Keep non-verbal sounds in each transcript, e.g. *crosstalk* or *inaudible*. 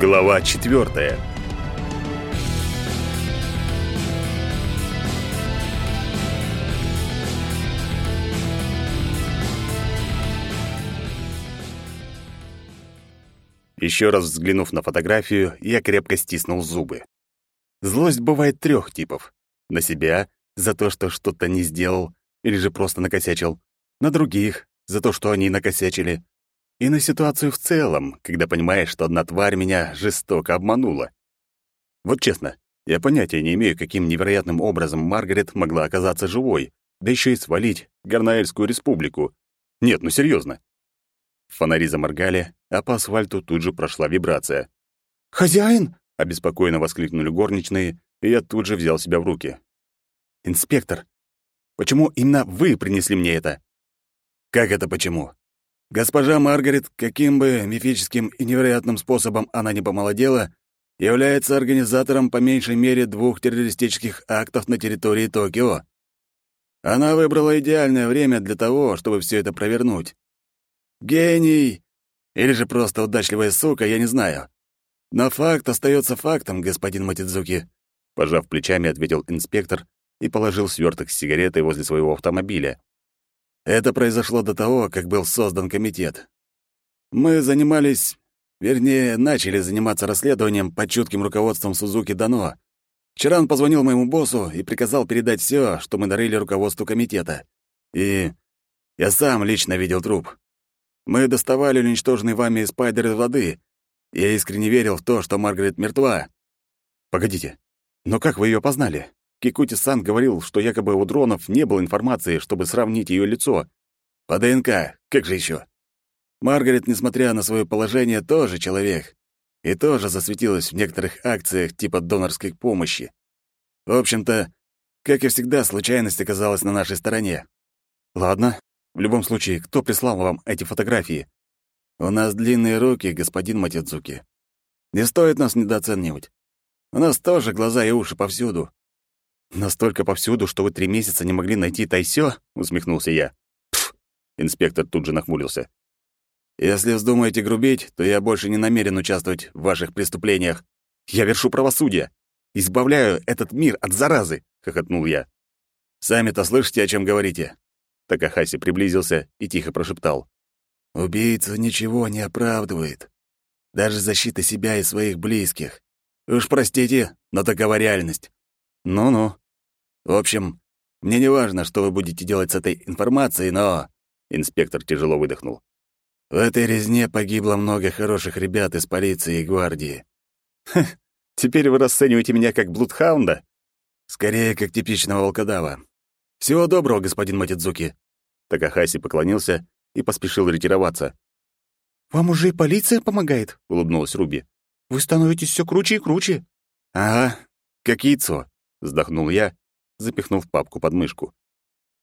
Глава четвертая. Еще раз взглянув на фотографию, я крепко стиснул зубы. Злость бывает трех типов. На себя — за то, что что-то не сделал, или же просто накосячил. На других — за то, что они накосячили. И на ситуацию в целом, когда понимаешь, что одна тварь меня жестоко обманула. Вот честно, я понятия не имею, каким невероятным образом Маргарет могла оказаться живой, да еще и свалить Гарнаэльскую республику. Нет, ну серьезно. Фонари заморгали, а по асфальту тут же прошла вибрация. «Хозяин!» — обеспокоенно воскликнули горничные, и я тут же взял себя в руки. «Инспектор, почему именно вы принесли мне это?» «Как это почему?» Госпожа Маргарет, каким бы мифическим и невероятным способом она ни помолодела, является организатором по меньшей мере двух террористических актов на территории Токио. Она выбрала идеальное время для того, чтобы все это провернуть. Гений! Или же просто удачливая сука, я не знаю. Но факт остается фактом, господин Матидзуки. Пожав плечами, ответил инспектор и положил сверток с сигаретой возле своего автомобиля. Это произошло до того, как был создан комитет. Мы занимались, вернее, начали заниматься расследованием под чутким руководством Сузуки Дано. Вчера он позвонил моему боссу и приказал передать все, что мы нарыли руководству комитета. И я сам лично видел труп. Мы доставали уничтоженный вами спайдер из воды. Я искренне верил в то, что Маргарет мертва. Погодите, но как вы ее познали? Кикути-сан говорил, что якобы у дронов не было информации, чтобы сравнить ее лицо. По ДНК, как же еще? Маргарет, несмотря на свое положение, тоже человек. И тоже засветилась в некоторых акциях типа донорской помощи. В общем-то, как и всегда, случайность оказалась на нашей стороне. Ладно, в любом случае, кто прислал вам эти фотографии? У нас длинные руки, господин Матидзуки. Не стоит нас недооценивать. У нас тоже глаза и уши повсюду. Настолько повсюду, что вы три месяца не могли найти Тайсё? усмехнулся я. Пф, инспектор тут же нахмурился. Если вздумаете грубить, то я больше не намерен участвовать в ваших преступлениях. Я вершу правосудие. Избавляю этот мир от заразы, хохотнул я. Сами-то слышите, о чем говорите? Такахаси приблизился и тихо прошептал. «Убийца ничего не оправдывает. Даже защита себя и своих близких. Уж простите, но такова реальность». «Ну-ну». «В общем, мне не важно, что вы будете делать с этой информацией, но...» Инспектор тяжело выдохнул. «В этой резне погибло много хороших ребят из полиции и гвардии». «Ха, теперь вы расцениваете меня как блудхаунда?» «Скорее, как типичного волкодава. Всего доброго, господин Матидзуки. Такахаси поклонился и поспешил ретироваться. Вам уже и полиция помогает, улыбнулась Руби. Вы становитесь все круче и круче. Ага, как яйцо, вздохнул я, запихнув папку под мышку.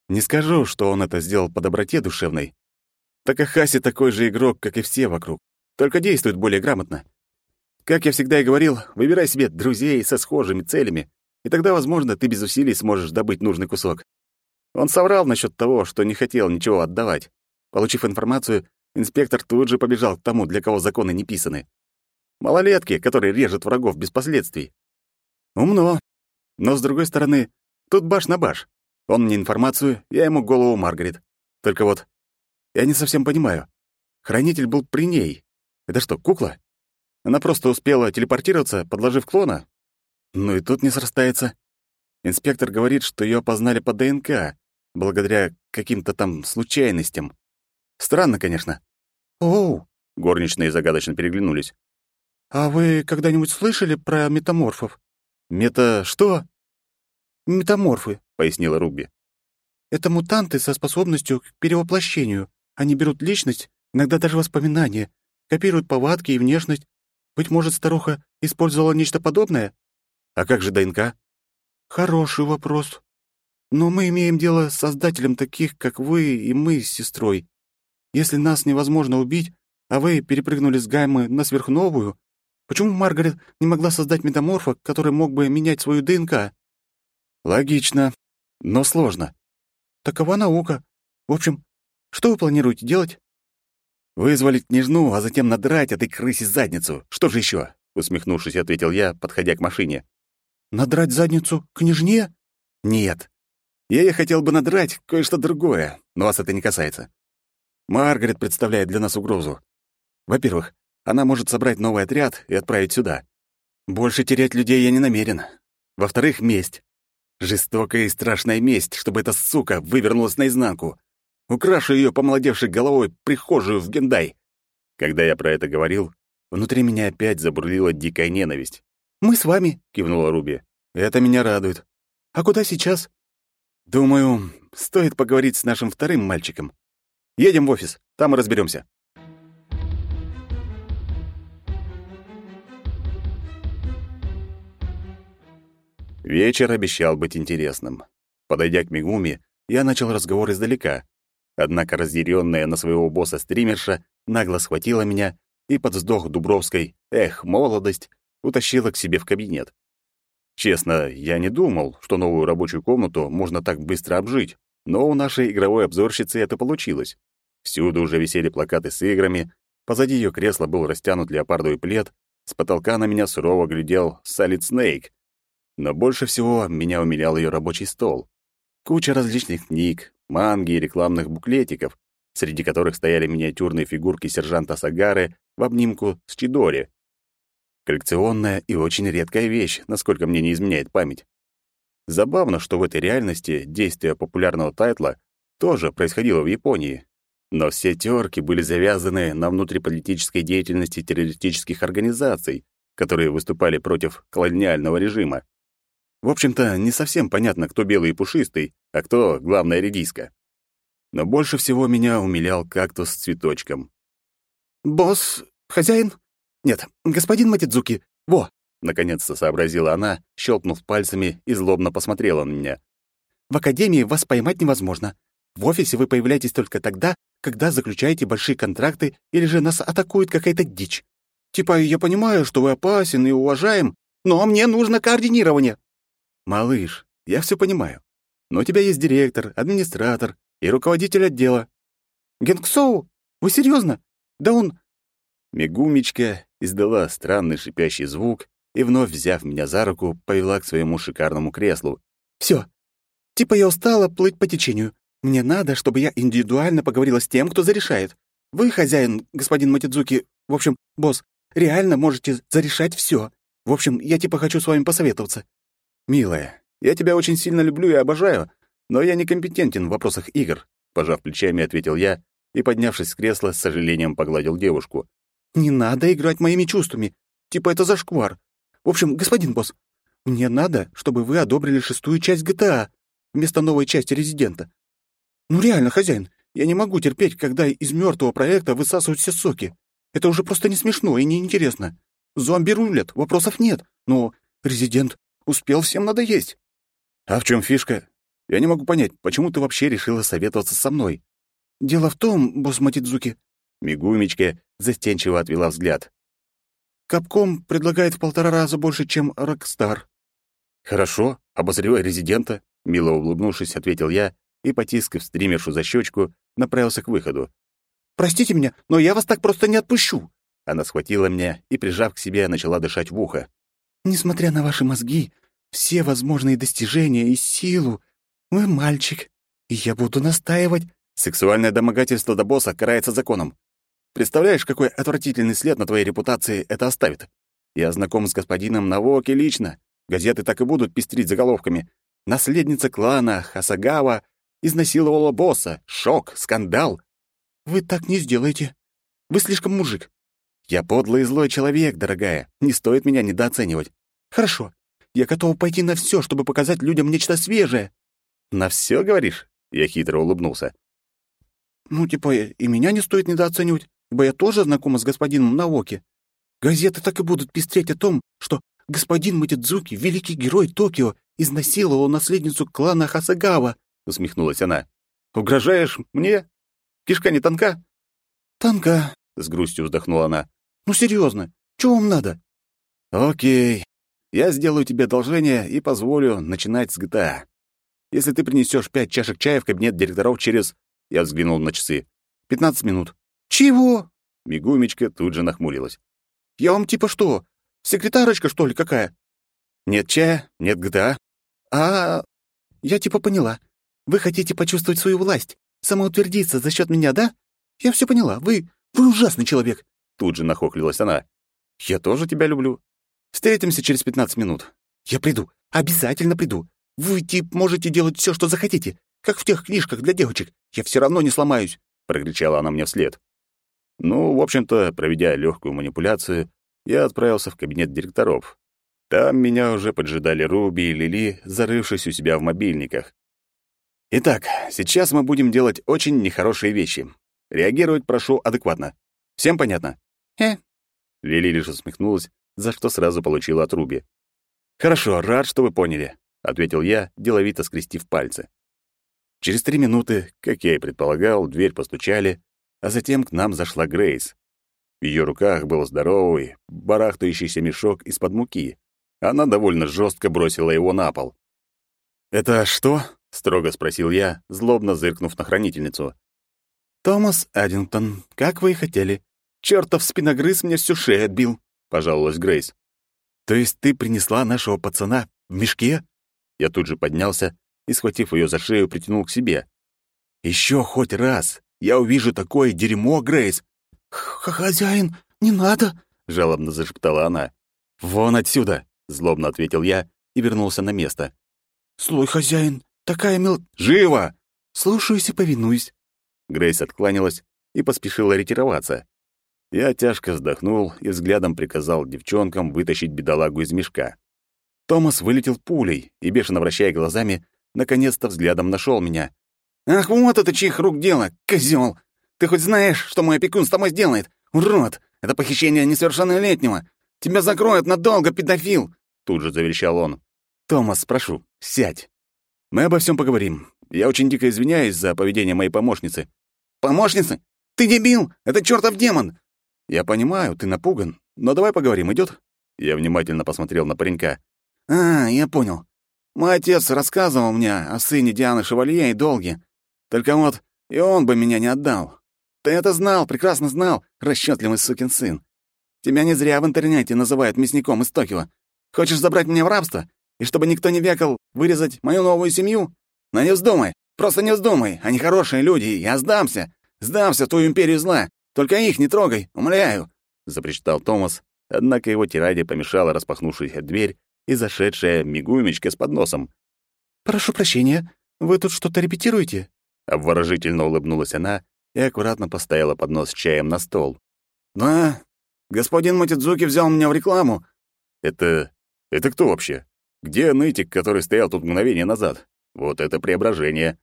Не скажу, что он это сделал по доброте душевной. Такахаси такой же игрок, как и все вокруг, только действует более грамотно. Как я всегда и говорил, выбирай себе друзей со схожими целями, и тогда, возможно, ты без усилий сможешь добыть нужный кусок. Он соврал насчет того, что не хотел ничего отдавать. Получив информацию, инспектор тут же побежал к тому, для кого законы не писаны. Малолетки, которые режут врагов без последствий. Умно. Но, с другой стороны, тут баш на баш. Он мне информацию, я ему голову Маргарет. Только вот я не совсем понимаю. Хранитель был при ней. Это что, кукла? Она просто успела телепортироваться, подложив клона? Ну и тут не срастается. Инспектор говорит, что ее опознали по ДНК, благодаря каким-то там случайностям. Странно, конечно. Оу, горничные загадочно переглянулись. А вы когда-нибудь слышали про метаморфов? Мета что? Метаморфы, пояснила Руби. Это мутанты со способностью к перевоплощению. Они берут личность, иногда даже воспоминания, копируют повадки и внешность. Быть может, старуха использовала нечто подобное? А как же ДНК? Хороший вопрос. Но мы имеем дело с создателем таких, как вы и мы с сестрой. Если нас невозможно убить, а вы перепрыгнули с Гаймы на сверхновую, почему Маргарет не могла создать метаморфа, который мог бы менять свою ДНК? Логично, но сложно. Такова наука. В общем, что вы планируете делать? Вызволить княжну, а затем надрать этой крысе задницу. Что же еще? усмехнувшись, ответил я, подходя к машине. Надрать задницу княжне? Нет. Я ей хотел бы надрать кое-что другое, но вас это не касается. Маргарет представляет для нас угрозу. Во-первых, она может собрать новый отряд и отправить сюда. Больше терять людей я не намерен. Во-вторых, месть. Жестокая и страшная месть, чтобы эта сука вывернулась наизнанку. Украшу ее помолодевшей головой прихожую в Гендай. Когда я про это говорил, внутри меня опять забурлила дикая ненависть. «Мы с вами», — кивнула Руби. «Это меня радует. А куда сейчас?» «Думаю, стоит поговорить с нашим вторым мальчиком. Едем в офис, там и разберемся. Вечер обещал быть интересным. Подойдя к Мигуми, я начал разговор издалека. Однако разъяренная на своего босса стримерша нагло схватила меня и под вздох Дубровской «Эх, молодость!» утащила к себе в кабинет. Честно, я не думал, что новую рабочую комнату можно так быстро обжить, но у нашей игровой обзорщицы это получилось. Всюду уже висели плакаты с играми, позади ее кресла был растянут леопардовый плед, с потолка на меня сурово глядел Солид Снейк, но больше всего меня умилял ее рабочий стол. Куча различных книг, манги и рекламных буклетиков, среди которых стояли миниатюрные фигурки сержанта Сагары в обнимку с Чидори. Коллекционная и очень редкая вещь, насколько мне не изменяет память. Забавно, что в этой реальности действие популярного тайтла тоже происходило в Японии. Но все терки были завязаны на внутриполитической деятельности террористических организаций, которые выступали против колониального режима. В общем-то, не совсем понятно, кто белый и пушистый, а кто главная редиска. Но больше всего меня умилял кактус с цветочком. «Босс? Хозяин? Нет, господин Матидзуки. Во!» Наконец-то сообразила она, щелкнув пальцами и злобно посмотрела на меня. «В академии вас поймать невозможно. В офисе вы появляетесь только тогда, когда заключаете большие контракты или же нас атакует какая-то дичь. Типа, я понимаю, что вы опасен и уважаем, но мне нужно координирование. «Малыш, я все понимаю. Но у тебя есть директор, администратор и руководитель отдела». «Генгсоу? Вы серьезно? Да он...» Мегумечка издала странный шипящий звук и, вновь взяв меня за руку, повела к своему шикарному креслу. «Все. Типа я устала плыть по течению. Мне надо, чтобы я индивидуально поговорила с тем, кто зарешает. Вы, хозяин, господин Матидзуки, в общем, босс, реально можете зарешать все. В общем, я типа хочу с вами посоветоваться. «Милая, я тебя очень сильно люблю и обожаю, но я некомпетентен в вопросах игр», пожав плечами, ответил я и, поднявшись с кресла, с сожалением погладил девушку. «Не надо играть моими чувствами. Типа это зашквар. В общем, господин босс, мне надо, чтобы вы одобрили шестую часть GTA вместо новой части Резидента. Ну реально, хозяин, я не могу терпеть, когда из мертвого проекта высасывают все соки. Это уже просто не смешно и неинтересно. Зомби рулят, вопросов нет, но Резидент Успел всем надоесть. А в чем фишка? Я не могу понять, почему ты вообще решила советоваться со мной? Дело в том, босс Матидзуки... Мигумечка застенчиво отвела взгляд. Capcom предлагает в полтора раза больше, чем Rockstar. Хорошо, обозревай резидента, мило улыбнувшись, ответил я и, потискав стримершу за щечку, направился к выходу. «Простите меня, но я вас так просто не отпущу!» Она схватила меня и, прижав к себе, начала дышать в ухо. Несмотря на ваши мозги, все возможные достижения и силу, вы мальчик, и я буду настаивать. Сексуальное домогательство до босса карается законом. Представляешь, какой отвратительный след на твоей репутации это оставит? Я знаком с господином Навоки лично. Газеты так и будут пестрить заголовками. Наследница клана Хасагава изнасиловала босса. Шок, скандал. Вы так не сделаете. Вы слишком мужик. Я подлый и злой человек, дорогая. Не стоит меня недооценивать. Хорошо. Я готов пойти на все, чтобы показать людям нечто свежее. На все говоришь? Я хитро улыбнулся. Ну, типа, и меня не стоит недооценивать, ибо я тоже знакома с господином Наоки. Газеты так и будут пестреть о том, что господин Матидзуки, великий герой Токио, изнасиловал наследницу клана Хасагава, усмехнулась она. Угрожаешь мне? Кишка не тонка? Тонка, с грустью вздохнула она. Ну серьезно, чего вам надо? Окей, я сделаю тебе одолжение и позволю начинать с GTA. Если ты принесешь пять чашек чая в кабинет директоров через... Я взглянул на часы. Пятнадцать минут. Чего? Мигумечка тут же нахмурилась. Я вам типа что, Секретарочка, что ли, какая?» «Нет чая, нет ГТА». «А, я типа поняла. Вы хотите почувствовать свою власть, самоутвердиться за счет меня, да? Я все поняла. Вы... вы ужасный человек!» Тут же нахохлилась она. «Я тоже тебя люблю. Встретимся через пятнадцать минут». «Я приду. Обязательно приду. Вы, тип, можете делать все, что захотите, как в тех книжках для девочек. Я все равно не сломаюсь», — прокричала она мне вслед. Ну, в общем-то, проведя легкую манипуляцию, я отправился в кабинет директоров. Там меня уже поджидали Руби и Лили, зарывшись у себя в мобильниках. Итак, сейчас мы будем делать очень нехорошие вещи. Реагировать прошу адекватно. Всем понятно? Э. Лили лишь усмехнулась, за что сразу получила от Руби. Хорошо, рад, что вы поняли, ответил я, деловито скрестив пальцы. Через три минуты, как я и предполагал, дверь постучали, а затем к нам зашла Грейс. В ее руках был здоровый, барахтающийся мешок из-под муки. Она довольно жестко бросила его на пол. «Это что?» — строго спросил я, злобно зыркнув на хранительницу. «Томас Аддингтон, как вы и хотели. Чёртов спиногрыз мне всю шею отбил», — пожаловалась Грейс. «То есть ты принесла нашего пацана в мешке?» Я тут же поднялся и, схватив ее за шею, притянул к себе. «Еще хоть раз я увижу такое дерьмо, Грейс!» «Хозяин, не надо!» — жалобно зашептала она. «Вон отсюда!» — злобно ответил я и вернулся на место. «Слой, хозяин, такая мил...» «Живо!» «Слушаюсь и повинуюсь». Грейс откланялась и поспешила ретироваться. Я тяжко вздохнул и взглядом приказал девчонкам вытащить бедолагу из мешка. Томас вылетел пулей и, бешено вращая глазами, наконец-то взглядом нашел меня. «Ах, вот это чьих рук дело, козел! Ты хоть знаешь, что мой опекун с тобой сделает? Урод! Это похищение несовершеннолетнего! Тебя закроют надолго, педофил!» Тут же заверещал он. «Томас, прошу, сядь. Мы обо всем поговорим. Я очень дико извиняюсь за поведение моей помощницы». «Помощницы? Ты дебил! Это чертов демон! «Я понимаю, ты напуган, но давай поговорим, идет? Я внимательно посмотрел на паренька. «А, я понял. Мой отец рассказывал мне о сыне Дианы Шевалье и Долге. Только вот и он бы меня не отдал. Ты это знал, прекрасно знал, расчетливый сукин сын. Тебя не зря в интернете называют мясником из Токио. Хочешь забрать меня в рабство? И чтобы никто не векал, вырезать мою новую семью? Но не вздумай, просто не вздумай, они хорошие люди, я сдамся. Сдамся в твою империю зла. Только их не трогай, умоляю!» — запричитал Томас, однако его тираде помешала распахнувшаяся дверь и зашедшая мигуемечка с подносом. «Прошу прощения, вы тут что-то репетируете?» Обворожительно улыбнулась она и аккуратно поставила поднос с чаем на стол. «Да, господин Матидзуки взял меня в рекламу». «Это... это кто вообще? Где нытик, который стоял тут мгновение назад? Вот это преображение!»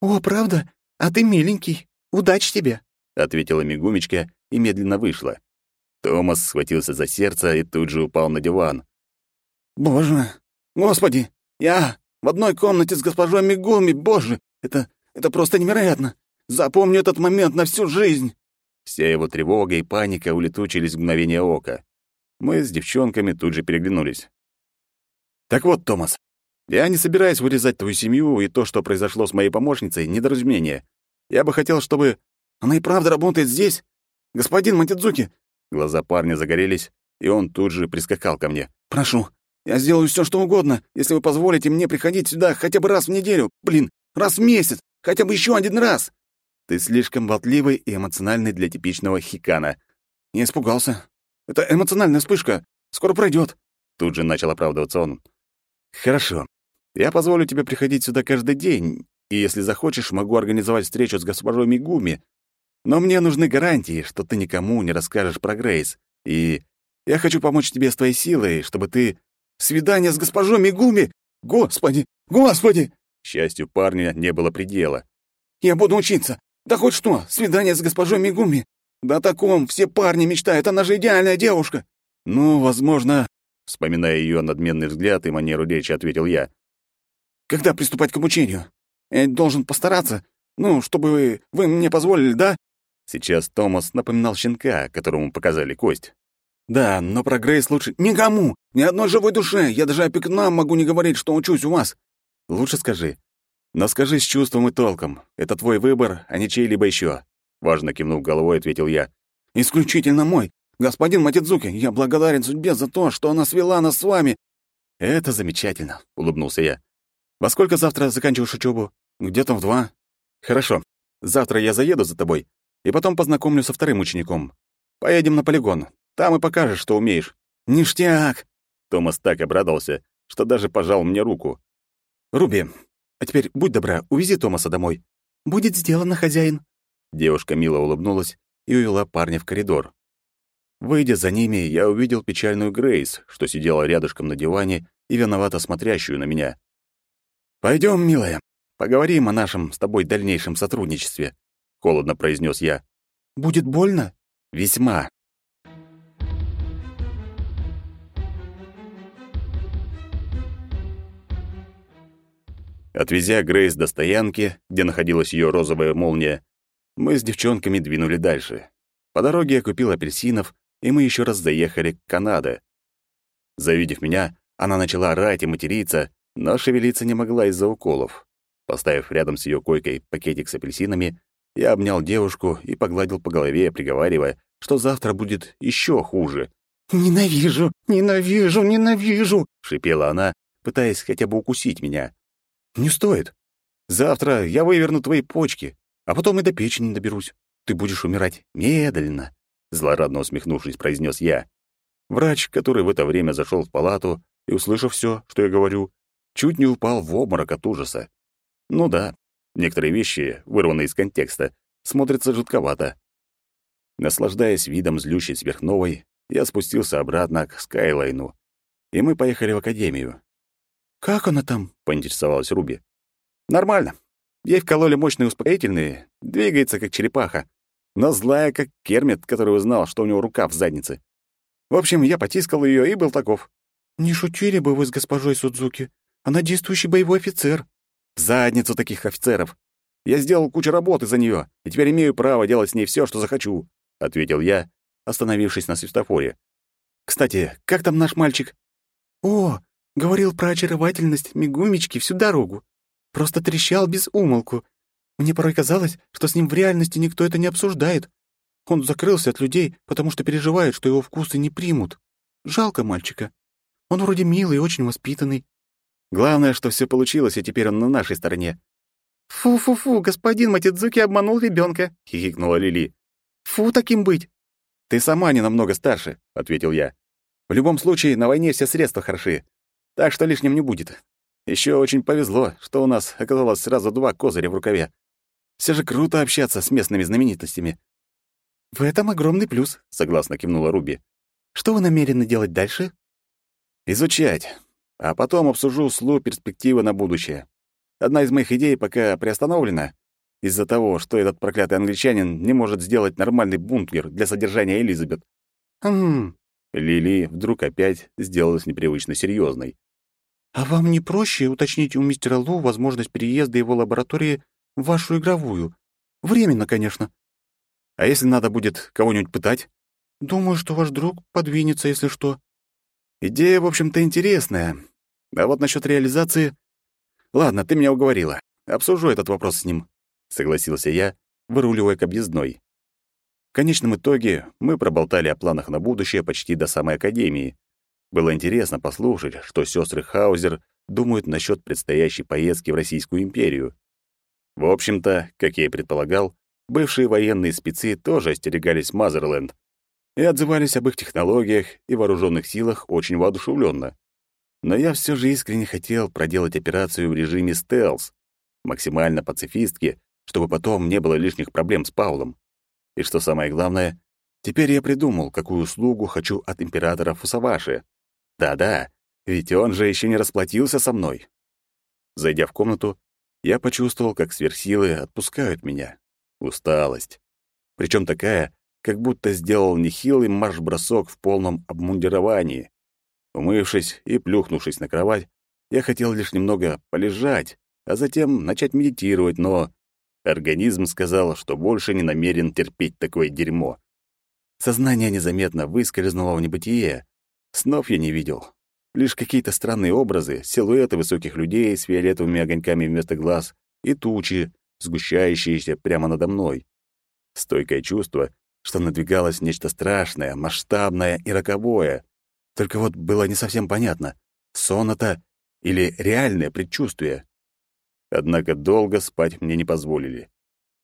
«О, правда? А ты миленький. Удачи тебе!» — ответила Мигумечка и медленно вышла. Томас схватился за сердце и тут же упал на диван. «Боже! Господи! Я в одной комнате с госпожой Мигуми! Боже! Это... это просто невероятно! Запомню этот момент на всю жизнь!» Вся его тревога и паника улетучились в мгновение ока. Мы с девчонками тут же переглянулись. «Так вот, Томас, я не собираюсь вырезать твою семью и то, что произошло с моей помощницей, недоразумение. Я бы хотел, чтобы она и правда работает здесь? Господин Матидзуки!» Глаза парня загорелись, и он тут же прискакал ко мне. «Прошу, я сделаю все, что угодно, если вы позволите мне приходить сюда хотя бы раз в неделю. Блин, раз в месяц, хотя бы еще один раз!» «Ты слишком болтливый и эмоциональный для типичного хикана». Не испугался. Это эмоциональная вспышка. Скоро пройдет. Тут же начал оправдываться он. «Хорошо. Я позволю тебе приходить сюда каждый день, и если захочешь, могу организовать встречу с госпожой Мигуми, но мне нужны гарантии, что ты никому не расскажешь про Грейс. И я хочу помочь тебе с твоей силой, чтобы ты... Свидание с госпожой Мигуми! Господи! Господи!» счастью парня не было предела. «Я буду учиться! Да хоть что, свидание с госпожой Мигуми! Да о таком все парни мечтают, она же идеальная девушка!» «Ну, возможно...» Вспоминая ее надменный взгляд и манеру речи, ответил я. «Когда приступать к обучению? Я должен постараться, ну, чтобы вы мне позволили, да?» Сейчас Томас напоминал щенка, которому показали кость. «Да, но про Грейс лучше...» «Никому! Ни одной живой душе! Я даже опекунам могу не говорить, что учусь у вас!» «Лучше скажи. Но скажи с чувством и толком. Это твой выбор, а не чей-либо еще. Важно кивнув головой, ответил я. «Исключительно мой. «Господин Матидзуки, я благодарен судьбе за то, что она свела нас с вами!» «Это замечательно», — улыбнулся я. «Во сколько завтра заканчиваешь учебу?» «Где-то в два». «Хорошо. Завтра я заеду за тобой и потом познакомлю со вторым учеником. Поедем на полигон. Там и покажешь, что умеешь». «Ништяк!» Томас так обрадовался, что даже пожал мне руку. «Руби, а теперь будь добра, увези Томаса домой». «Будет сделано, хозяин». Девушка мило улыбнулась и увела парня в коридор. Выйдя за ними, я увидел печальную Грейс, что сидела рядышком на диване и виновато смотрящую на меня. «Пойдем, милая, поговорим о нашем с тобой дальнейшем сотрудничестве», — холодно произнес я. «Будет больно?» «Весьма. Отвезя Грейс до стоянки, где находилась ее розовая молния, мы с девчонками двинули дальше. По дороге я купил апельсинов, и мы еще раз заехали к Канаде. Завидев меня, она начала орать и материться, но шевелиться не могла из-за уколов. Поставив рядом с ее койкой пакетик с апельсинами, я обнял девушку и погладил по голове, приговаривая, что завтра будет еще хуже. «Ненавижу, ненавижу, ненавижу!» — шипела она, пытаясь хотя бы укусить меня. «Не стоит. Завтра я выверну твои почки, а потом и до печени доберусь. Ты будешь умирать медленно», — злорадно усмехнувшись, произнес я. Врач, который в это время зашел в палату и, услышав все, что я говорю, чуть не упал в обморок от ужаса. Ну да, некоторые вещи, вырванные из контекста, смотрятся жутковато. Наслаждаясь видом злющей сверхновой, я спустился обратно к Скайлайну, и мы поехали в академию. «Как она там?» — поинтересовалась Руби. «Нормально. Ей вкололи мощные успокоительные, двигается как черепаха, но злая, как Кермит, который узнал, что у него рука в заднице. В общем, я потискал ее и был таков». «Не шутили бы вы с госпожой Судзуки. Она действующий боевой офицер». «В задницу таких офицеров. Я сделал кучу работы за нее, и теперь имею право делать с ней все, что захочу», — ответил я, остановившись на светофоре. «Кстати, как там наш мальчик?» «О, Говорил про очаровательность Мигумечки всю дорогу. Просто трещал без умолку. Мне порой казалось, что с ним в реальности никто это не обсуждает. Он закрылся от людей, потому что переживает, что его вкусы не примут. Жалко мальчика. Он вроде милый и очень воспитанный. Главное, что все получилось, и теперь он на нашей стороне. «Фу-фу-фу, господин Матидзуки обманул ребенка, хихикнула Лили. «Фу, таким быть!» «Ты сама не намного старше», — ответил я. «В любом случае, на войне все средства хороши. Так что лишним не будет. Еще очень повезло, что у нас оказалось сразу два козыря в рукаве. Все же круто общаться с местными знаменитостями. В этом огромный плюс, согласно кивнула Руби. Что вы намерены делать дальше? Изучать. А потом обсужу слу перспективы на будущее. Одна из моих идей пока приостановлена из-за того, что этот проклятый англичанин не может сделать нормальный бункер для содержания Элизабет. Хм. Лили вдруг опять сделалась непривычно серьезной. «А вам не проще уточнить у мистера Лу возможность переезда его лаборатории в вашу игровую? Временно, конечно». «А если надо будет кого-нибудь пытать?» «Думаю, что ваш друг подвинется, если что». «Идея, в общем-то, интересная. А вот насчет реализации...» «Ладно, ты меня уговорила. Обсужу этот вопрос с ним», — согласился я, выруливая к объездной. В конечном итоге мы проболтали о планах на будущее почти до самой академии, было интересно послушать, что сестры Хаузер думают насчет предстоящей поездки в Российскую империю. В общем-то, как я и предполагал, бывшие военные спецы тоже остерегались Мазерленд и отзывались об их технологиях и вооруженных силах очень воодушевленно. Но я все же искренне хотел проделать операцию в режиме стелс, максимально пацифистски, чтобы потом не было лишних проблем с Паулом. И что самое главное, теперь я придумал, какую услугу хочу от императора Фусаваши. Да-да, ведь он же еще не расплатился со мной. Зайдя в комнату, я почувствовал, как сверхсилы отпускают меня. Усталость. Причем такая, как будто сделал нехилый марш-бросок в полном обмундировании. Умывшись и плюхнувшись на кровать, я хотел лишь немного полежать, а затем начать медитировать, но организм сказал, что больше не намерен терпеть такое дерьмо. Сознание незаметно выскользнуло в небытие, Снов я не видел. Лишь какие-то странные образы, силуэты высоких людей с фиолетовыми огоньками вместо глаз и тучи, сгущающиеся прямо надо мной. Стойкое чувство, что надвигалось нечто страшное, масштабное и роковое. Только вот было не совсем понятно, сон это или реальное предчувствие. Однако долго спать мне не позволили.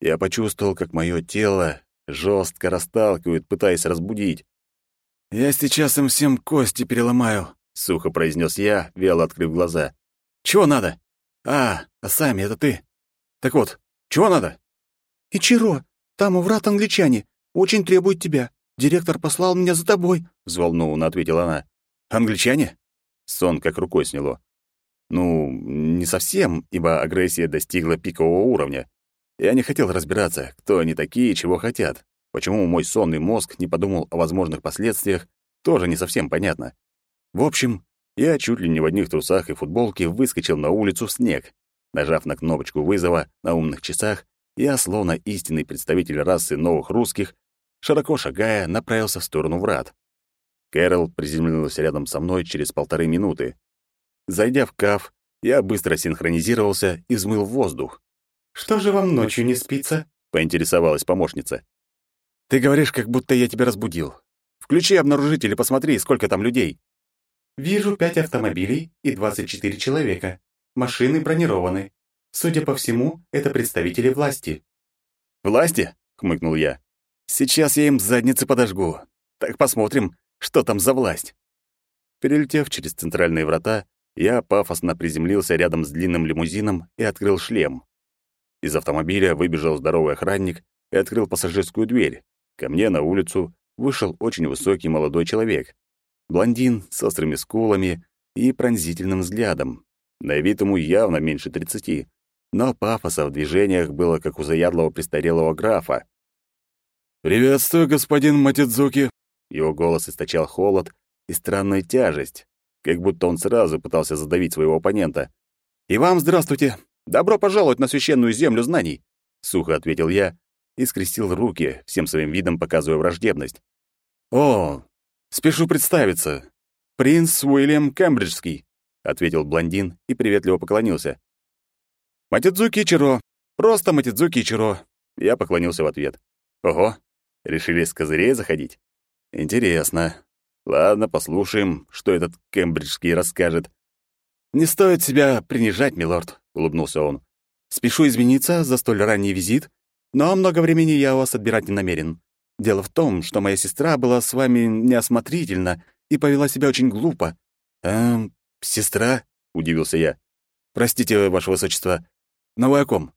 Я почувствовал, как мое тело жестко расталкивает, пытаясь разбудить. «Я сейчас им всем кости переломаю», — сухо произнес я, вяло открыв глаза. «Чего надо?» «А, а сами это ты. Так вот, чего надо?» «Ичиро, там у врат англичане. Очень требуют тебя. Директор послал меня за тобой», — взволнованно ответила она. «Англичане?» Сон как рукой сняло. Ну, не совсем, ибо агрессия достигла пикового уровня. Я не хотел разбираться, кто они такие и чего хотят. Почему мой сонный мозг не подумал о возможных последствиях, тоже не совсем понятно. В общем, я чуть ли не в одних трусах и футболке выскочил на улицу в снег. Нажав на кнопочку вызова на умных часах, я, словно истинный представитель расы новых русских, широко шагая, направился в сторону врат. Кэрол приземлилась рядом со мной через полторы минуты. Зайдя в каф, я быстро синхронизировался и взмыл в воздух. «Что же вам ночью не спится?» — поинтересовалась помощница. «Ты говоришь, как будто я тебя разбудил. Включи обнаружитель и посмотри, сколько там людей». «Вижу пять автомобилей и двадцать четыре человека. Машины бронированы. Судя по всему, это представители власти». «Власти?» — хмыкнул я. «Сейчас я им задницы подожгу. Так посмотрим, что там за власть». Перелетев через центральные врата, я пафосно приземлился рядом с длинным лимузином и открыл шлем. Из автомобиля выбежал здоровый охранник и открыл пассажирскую дверь. Ко мне на улицу вышел очень высокий молодой человек. Блондин с острыми скулами и пронзительным взглядом. На вид ему явно меньше тридцати, но пафоса в движениях было как у заядлого престарелого графа. «Приветствую, господин Матидзуки!» Его голос источал холод и странную тяжесть, как будто он сразу пытался задавить своего оппонента. «И вам здравствуйте! Добро пожаловать на священную землю знаний!» — сухо ответил я и скрестил руки, всем своим видом показывая враждебность. «О, спешу представиться. Принц Уильям Кембриджский», — ответил блондин и приветливо поклонился. «Матидзуки Ичиро. Просто Матидзуки Ичиро». Я поклонился в ответ. «Ого, решили с козырей заходить? Интересно. Ладно, послушаем, что этот кембриджский расскажет. «Не стоит себя принижать, милорд», — улыбнулся он. «Спешу извиниться за столь ранний визит, но много времени я у вас отбирать не намерен. Дело в том, что моя сестра была с вами неосмотрительна и повела себя очень глупо». «Эм, сестра?» — удивился я. «Простите, ваше высочество, но вы о ком?»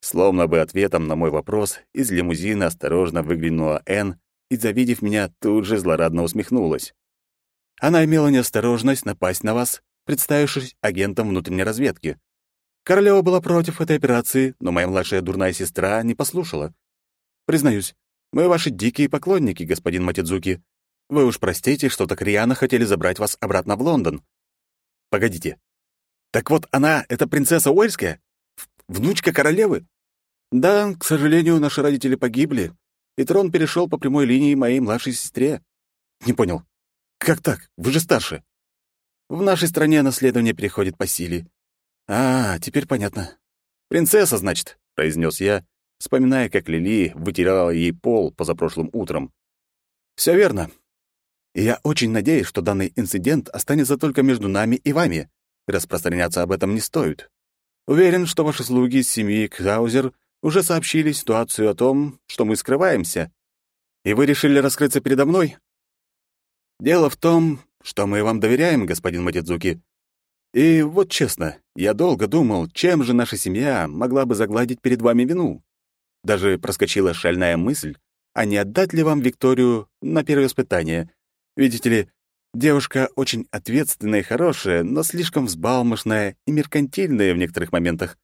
Словно бы ответом на мой вопрос из лимузина осторожно выглянула Энн и, завидев меня, тут же злорадно усмехнулась. Она имела неосторожность напасть на вас, представившись агентом внутренней разведки. Королева была против этой операции, но моя младшая дурная сестра не послушала. Признаюсь, мы ваши дикие поклонники, господин Матидзуки. Вы уж простите, что так рьяно хотели забрать вас обратно в Лондон. Погодите. Так вот она — это принцесса Уэльская? Внучка королевы? Да, к сожалению, наши родители погибли, и трон перешел по прямой линии моей младшей сестре. Не понял. Как так? Вы же старше. В нашей стране наследование переходит по силе. А, теперь понятно. Принцесса, значит, произнес я, вспоминая, как Лили вытирала ей пол позапрошлым утром. Все верно. И я очень надеюсь, что данный инцидент останется только между нами и вами. Распространяться об этом не стоит. Уверен, что ваши слуги из семьи Каузер уже сообщили ситуацию о том, что мы скрываемся. И вы решили раскрыться передо мной? Дело в том, что мы вам доверяем, господин Матидзуки. И вот честно, я долго думал, чем же наша семья могла бы загладить перед вами вину. Даже проскочила шальная мысль, а не отдать ли вам Викторию на первое испытание. Видите ли, девушка очень ответственная и хорошая, но слишком взбалмошная и меркантильная в некоторых моментах.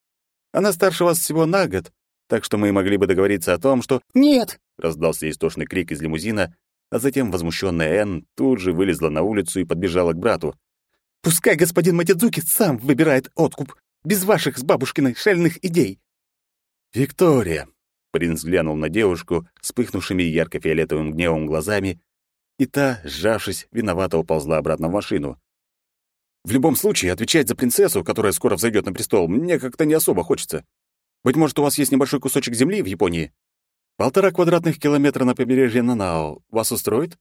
Она старше вас всего на год, так что мы могли бы договориться о том, что «Нет!» — раздался истошный крик из лимузина, а затем возмущенная Энн тут же вылезла на улицу и подбежала к брату. «Пускай господин Матидзуки сам выбирает откуп, без ваших с бабушкиной шальных идей!» «Виктория!» — принц глянул на девушку вспыхнувшими ярко-фиолетовым гневом глазами, и та, сжавшись, виновато уползла обратно в машину. «В любом случае, отвечать за принцессу, которая скоро взойдет на престол, мне как-то не особо хочется. Быть может, у вас есть небольшой кусочек земли в Японии? Полтора квадратных километра на побережье Нанао вас устроит?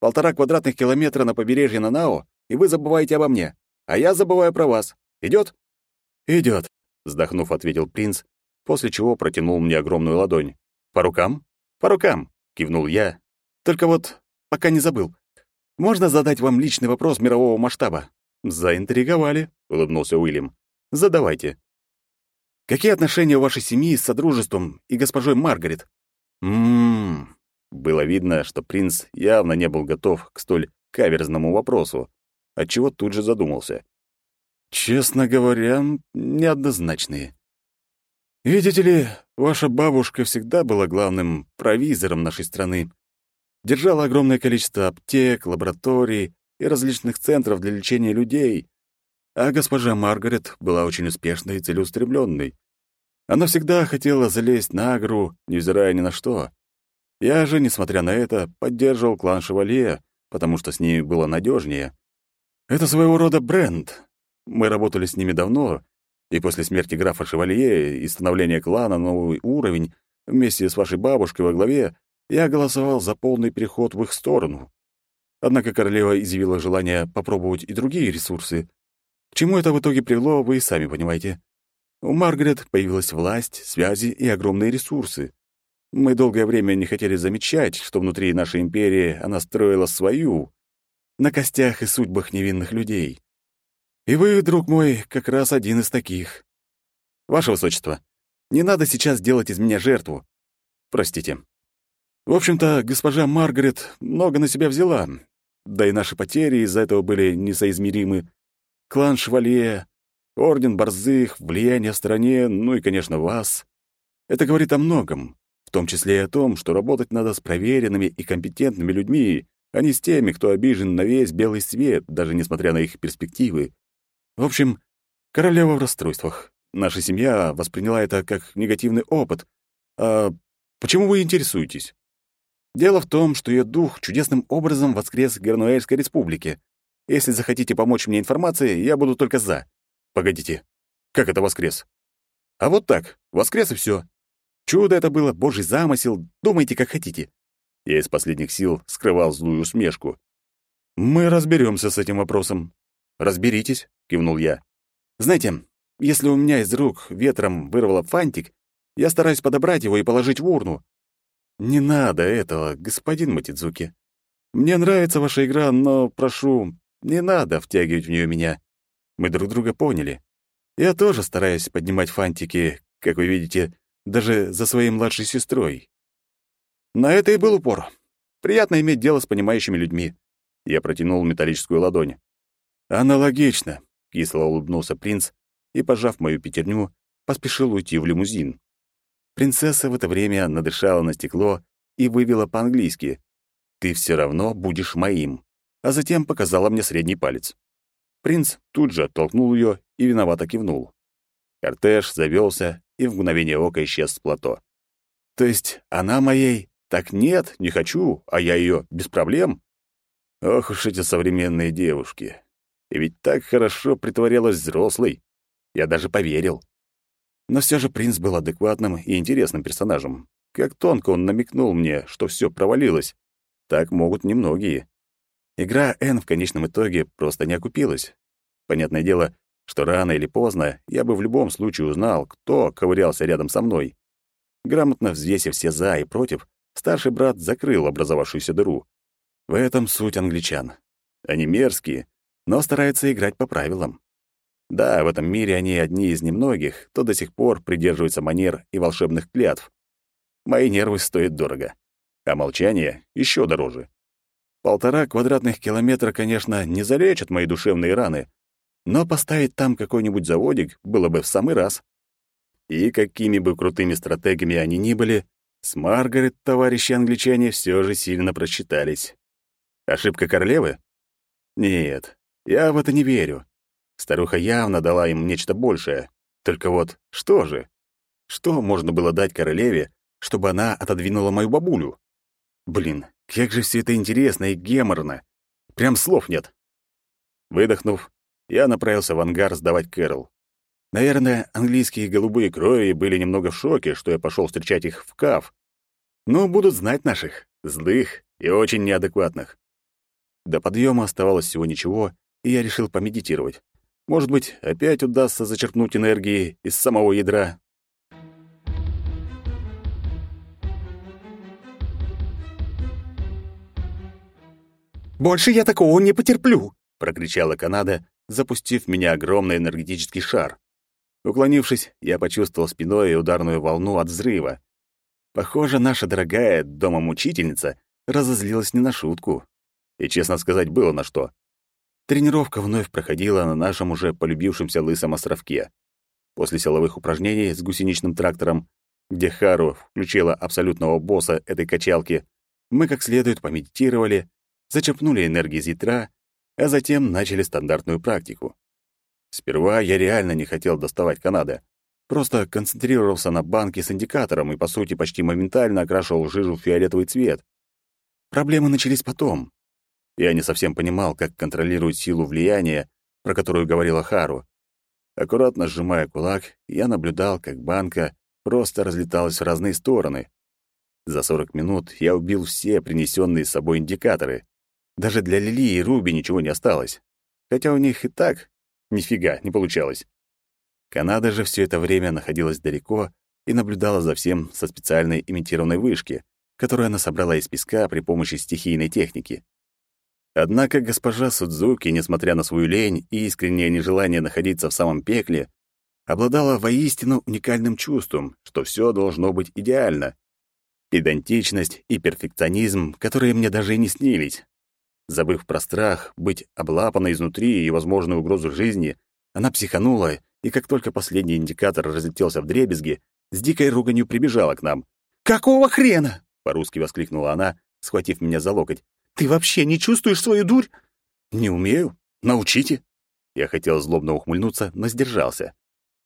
Полтора квадратных километра на побережье Нанао, и вы забываете обо мне, а я забываю про вас. Идет? Идет, вздохнув, ответил принц, после чего протянул мне огромную ладонь. По рукам? По рукам, кивнул я. Только вот пока не забыл. Можно задать вам личный вопрос мирового масштаба? Заинтриговали, улыбнулся Уильям. Задавайте. Какие отношения у вашей семьи с содружеством и госпожой Маргарет? Мм. Было видно, что принц явно не был готов к столь каверзному вопросу, отчего тут же задумался. Честно говоря, неоднозначные. Видите ли, ваша бабушка всегда была главным провизором нашей страны. Держала огромное количество аптек, лабораторий и различных центров для лечения людей, а госпожа Маргарет была очень успешной и целеустремленной. Она всегда хотела залезть на гору, невзирая ни на что. Я же, несмотря на это, поддерживал клан Шевалье, потому что с ними было надежнее. Это своего рода бренд. Мы работали с ними давно, и после смерти графа Шевалье и становления клана на новый уровень, вместе с вашей бабушкой во главе, я голосовал за полный переход в их сторону. Однако королева изъявила желание попробовать и другие ресурсы, к чему это в итоге привело, вы и сами понимаете. У Маргарет появилась власть, связи и огромные ресурсы. Мы долгое время не хотели замечать, что внутри нашей империи она строила свою, на костях и судьбах невинных людей. И вы, друг мой, как раз один из таких. Ваше Высочество, не надо сейчас делать из меня жертву. Простите. В общем-то, госпожа Маргарет много на себя взяла, да и наши потери из-за этого были несоизмеримы клан Швалье, орден Борзых, влияние в стране, ну и, конечно, вас. Это говорит о многом, в том числе и о том, что работать надо с проверенными и компетентными людьми, а не с теми, кто обижен на весь белый свет, даже несмотря на их перспективы. В общем, королева в расстройствах. Наша семья восприняла это как негативный опыт. А почему вы интересуетесь? Дело в том, что ее дух чудесным образом воскрес в Гернуэльской республике. Если захотите помочь мне информацией, я буду только за. Погодите, как это воскрес? А вот так, воскрес и все. Чудо это было, божий замысел, думайте, как хотите. Я из последних сил скрывал злую усмешку. Мы разберемся с этим вопросом. Разберитесь, кивнул я. Знаете, если у меня из рук ветром вырвало фантик, я стараюсь подобрать его и положить в урну. Не надо этого, господин Матидзуки. Мне нравится ваша игра, но прошу, не надо втягивать в нее меня. Мы друг друга поняли. Я тоже стараюсь поднимать фантики, как вы видите, даже за своей младшей сестрой. На это и был упор. Приятно иметь дело с понимающими людьми. Я протянул металлическую ладонь. Аналогично, кисло улыбнулся принц и, пожав мою пятерню, поспешил уйти в лимузин. Принцесса в это время надышала на стекло и вывела по-английски: "Ты все равно будешь моим" а затем показала мне средний палец. Принц тут же оттолкнул ее и виновато кивнул. Кортеж завелся и в мгновение ока исчез с плато. То есть она моей? Так нет, не хочу, а я ее без проблем? Ох уж эти современные девушки. И ведь так хорошо притворялась взрослой. Я даже поверил. Но все же принц был адекватным и интересным персонажем. Как тонко он намекнул мне, что все провалилось. Так могут немногие. Игра N в конечном итоге просто не окупилась. Понятное дело, что рано или поздно я бы в любом случае узнал, кто ковырялся рядом со мной. Грамотно взвесив все «за» и «против», старший брат закрыл образовавшуюся дыру. В этом суть англичан. Они мерзкие, но стараются играть по правилам. Да, в этом мире они одни из немногих, кто до сих пор придерживается манер и волшебных клятв. Мои нервы стоят дорого, а молчание еще дороже. Полтора квадратных километра, конечно, не залечат мои душевные раны, но поставить там какой-нибудь заводик было бы в самый раз. И какими бы крутыми стратегами они ни были, с Маргарет товарищи англичане все же сильно просчитались. Ошибка королевы? Нет, я в это не верю. Старуха явно дала им нечто большее. Только вот что же? Что можно было дать королеве, чтобы она отодвинула мою бабулю? Блин, как же все это интересно и геморно. Прям слов нет. Выдохнув, я направился в ангар сдавать Кэрол. Наверное, английские голубые крови были немного в шоке, что я пошел встречать их в КАФ. Ну, будут знать наших, злых и очень неадекватных. До подъема оставалось всего ничего, и я решил помедитировать. Может быть, опять удастся зачерпнуть энергии из самого ядра. «Больше я такого не потерплю!» — прокричала Канада, запустив в меня огромный энергетический шар. Уклонившись, я почувствовал спиной ударную волну от взрыва. Похоже, наша дорогая домомучительница разозлилась не на шутку. И, честно сказать, было на что. Тренировка вновь проходила на нашем уже полюбившемся лысом островке. После силовых упражнений с гусеничным трактором, где Хару включила абсолютного босса этой качалки, мы как следует помедитировали, зачерпнули энергии из ядра, а затем начали стандартную практику. Сперва я реально не хотел доставать Канада. Просто концентрировался на банке с индикатором и, по сути, почти моментально окрашивал жижу в фиолетовый цвет. Проблемы начались потом. Я не совсем понимал, как контролировать силу влияния, про которую говорила Хару. Аккуратно сжимая кулак, я наблюдал, как банка просто разлеталась в разные стороны. За 40 минут я убил все принесенные с собой индикаторы. Даже для Лили и Руби ничего не осталось. Хотя у них и так нифига не получалось. Канада же все это время находилась далеко и наблюдала за всем со специальной имитированной вышки, которую она собрала из песка при помощи стихийной техники. Однако госпожа Судзуки, несмотря на свою лень и искреннее нежелание находиться в самом пекле, обладала воистину уникальным чувством, что все должно быть идеально. Педантичность и перфекционизм, которые мне даже и не снились. Забыв про страх, быть облапанной изнутри и возможную угрозу жизни, она психанула, и как только последний индикатор разлетелся в дребезги, с дикой руганью прибежала к нам. «Какого хрена?» — по-русски воскликнула она, схватив меня за локоть. «Ты вообще не чувствуешь свою дурь?» «Не умею. Научите». Я хотел злобно ухмыльнуться, но сдержался.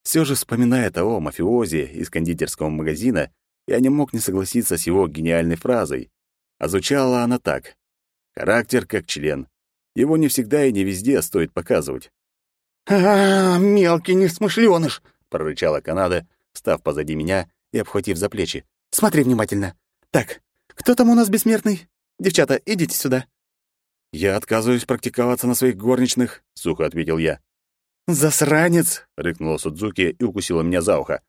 Все же, вспоминая того мафиози из кондитерского магазина, я не мог не согласиться с его гениальной фразой. А звучала она так. Характер как член. Его не всегда и не везде стоит показывать. «А, -а мелкий несмышленыш!» — прорычала Канада, став позади меня и обхватив за плечи. «Смотри внимательно. Так, кто там у нас бессмертный? Девчата, идите сюда». «Я отказываюсь практиковаться на своих горничных», — сухо ответил я. «Засранец!» — рыкнула Судзуки и укусила меня за ухо.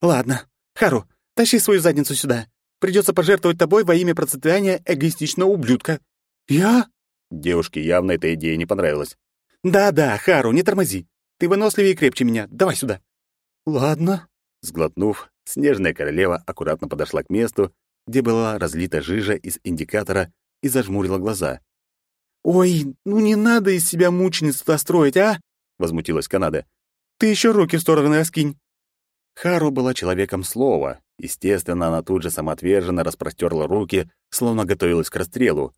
«Ладно, Хару, тащи свою задницу сюда. Придется пожертвовать тобой во имя процветания эгоистичного ублюдка». «Я?» Девушке явно эта идея не понравилась. «Да-да, Хару, не тормози. Ты выносливее и крепче меня. Давай сюда». «Ладно». Сглотнув, снежная королева аккуратно подошла к месту, где была разлита жижа из индикатора, и зажмурила глаза. «Ой, ну не надо из себя мученицу строить, а?» — возмутилась Канада. «Ты еще руки в стороны раскинь». Хару была человеком слова. Естественно, она тут же самоотверженно распростерла руки, словно готовилась к расстрелу.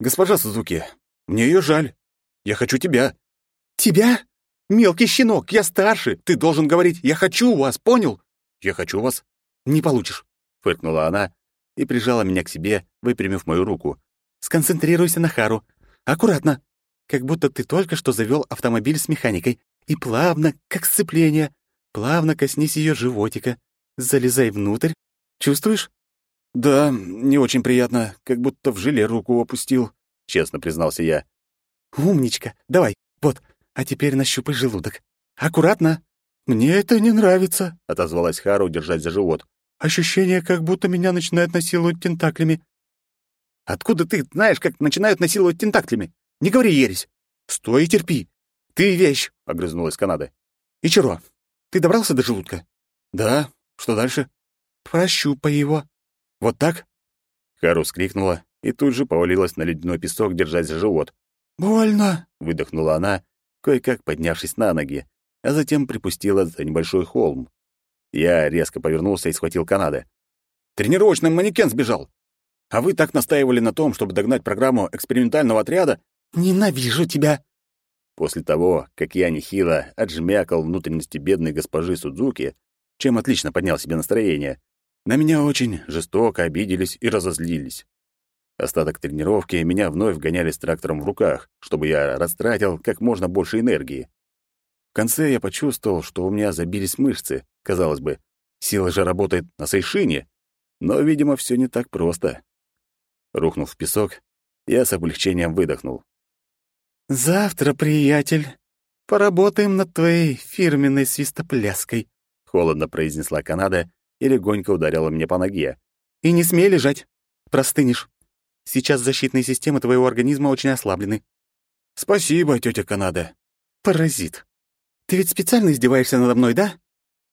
«Госпожа Сузуки, мне ее жаль. Я хочу тебя». «Тебя? Мелкий щенок, я старше. Ты должен говорить «я хочу вас», понял?» «Я хочу вас». «Не получишь», — фыркнула она и прижала меня к себе, выпрямив мою руку. «Сконцентрируйся на Хару. Аккуратно. Как будто ты только что завел автомобиль с механикой. И плавно, как сцепление, плавно коснись ее животика. Залезай внутрь. Чувствуешь? «Да, не очень приятно, как будто в желе руку опустил», — честно признался я. «Умничка. Давай, вот, а теперь нащупай желудок. Аккуратно». «Мне это не нравится», — отозвалась Хару, держась за живот. «Ощущение, как будто меня начинают насиловать тентаклями». «Откуда ты знаешь, как начинают насиловать тентаклями? Не говори ересь». «Стой и терпи. Ты вещь», — огрызнулась Канада. «Ичиро, ты добрался до желудка?» «Да. Что дальше?» «Прощупай его. «Вот так?» Хару скрикнула и тут же повалилась на ледяной песок, держась за живот. «Больно!» — выдохнула она, кое-как поднявшись на ноги, а затем припустила за небольшой холм. Я резко повернулся и схватил Канады. «Тренировочный манекен сбежал! А вы так настаивали на том, чтобы догнать программу экспериментального отряда?» «Ненавижу тебя!» После того, как я нехило отжмякал внутренности бедной госпожи Судзуки, чем отлично поднял себе настроение, на меня очень жестоко обиделись и разозлились. Остаток тренировки меня вновь гоняли с трактором в руках, чтобы я растратил как можно больше энергии. В конце я почувствовал, что у меня забились мышцы. Казалось бы, сила же работает на Сейшине. Но, видимо, все не так просто. Рухнув в песок, я с облегчением выдохнул. «Завтра, приятель, поработаем над твоей фирменной свистопляской», — холодно произнесла Канада и легонько ударила мне по ноге. «И не смей лежать. Простынешь. Сейчас защитные системы твоего организма очень ослаблены». «Спасибо, тетя Канада». «Паразит. Ты ведь специально издеваешься надо мной, да?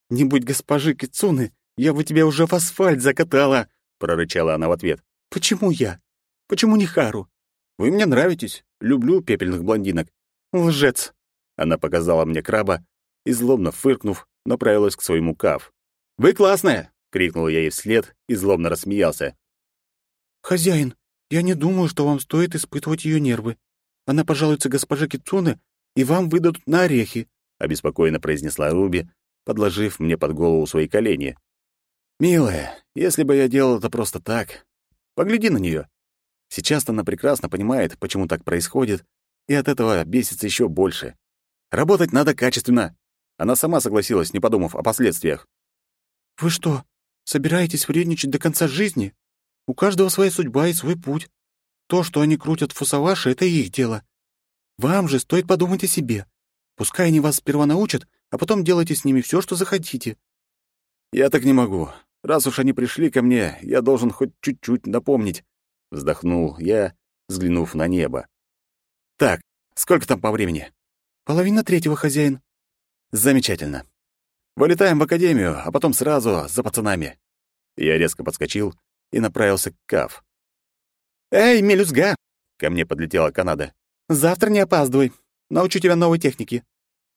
Не будь госпожи Кицуны, я бы тебя уже в асфальт закатала», — прорычала она в ответ. «Почему я? Почему не Хару?» «Вы мне нравитесь. Люблю пепельных блондинок». «Лжец!» Она показала мне краба и, злобно фыркнув, направилась к своему каф. «Вы классная!» — крикнул я ей вслед и злобно рассмеялся. «Хозяин, я не думаю, что вам стоит испытывать ее нервы. Она пожалуется госпоже Кицуне, и вам выдадут на орехи», — обеспокоенно произнесла Руби, подложив мне под голову свои колени. «Милая, если бы я делал это просто так, погляди на нее. Сейчас она прекрасно понимает, почему так происходит, и от этого бесится еще больше. Работать надо качественно. Она сама согласилась, не подумав о последствиях. «Вы что, собираетесь вредничать до конца жизни? У каждого своя судьба и свой путь. То, что они крутят фусаваши, — это их дело. Вам же стоит подумать о себе. Пускай они вас сперва научат, а потом делайте с ними все, что захотите». «Я так не могу. Раз уж они пришли ко мне, я должен хоть чуть-чуть напомнить», — вздохнул я, взглянув на небо. «Так, сколько там по времени?» «Половина третьего, хозяин». «Замечательно. Вылетаем в академию, а потом сразу за пацанами». Я резко подскочил и направился к Каф. «Эй, мелюзга!» — ко мне подлетела Канада. «Завтра не опаздывай. Научу тебя новой технике».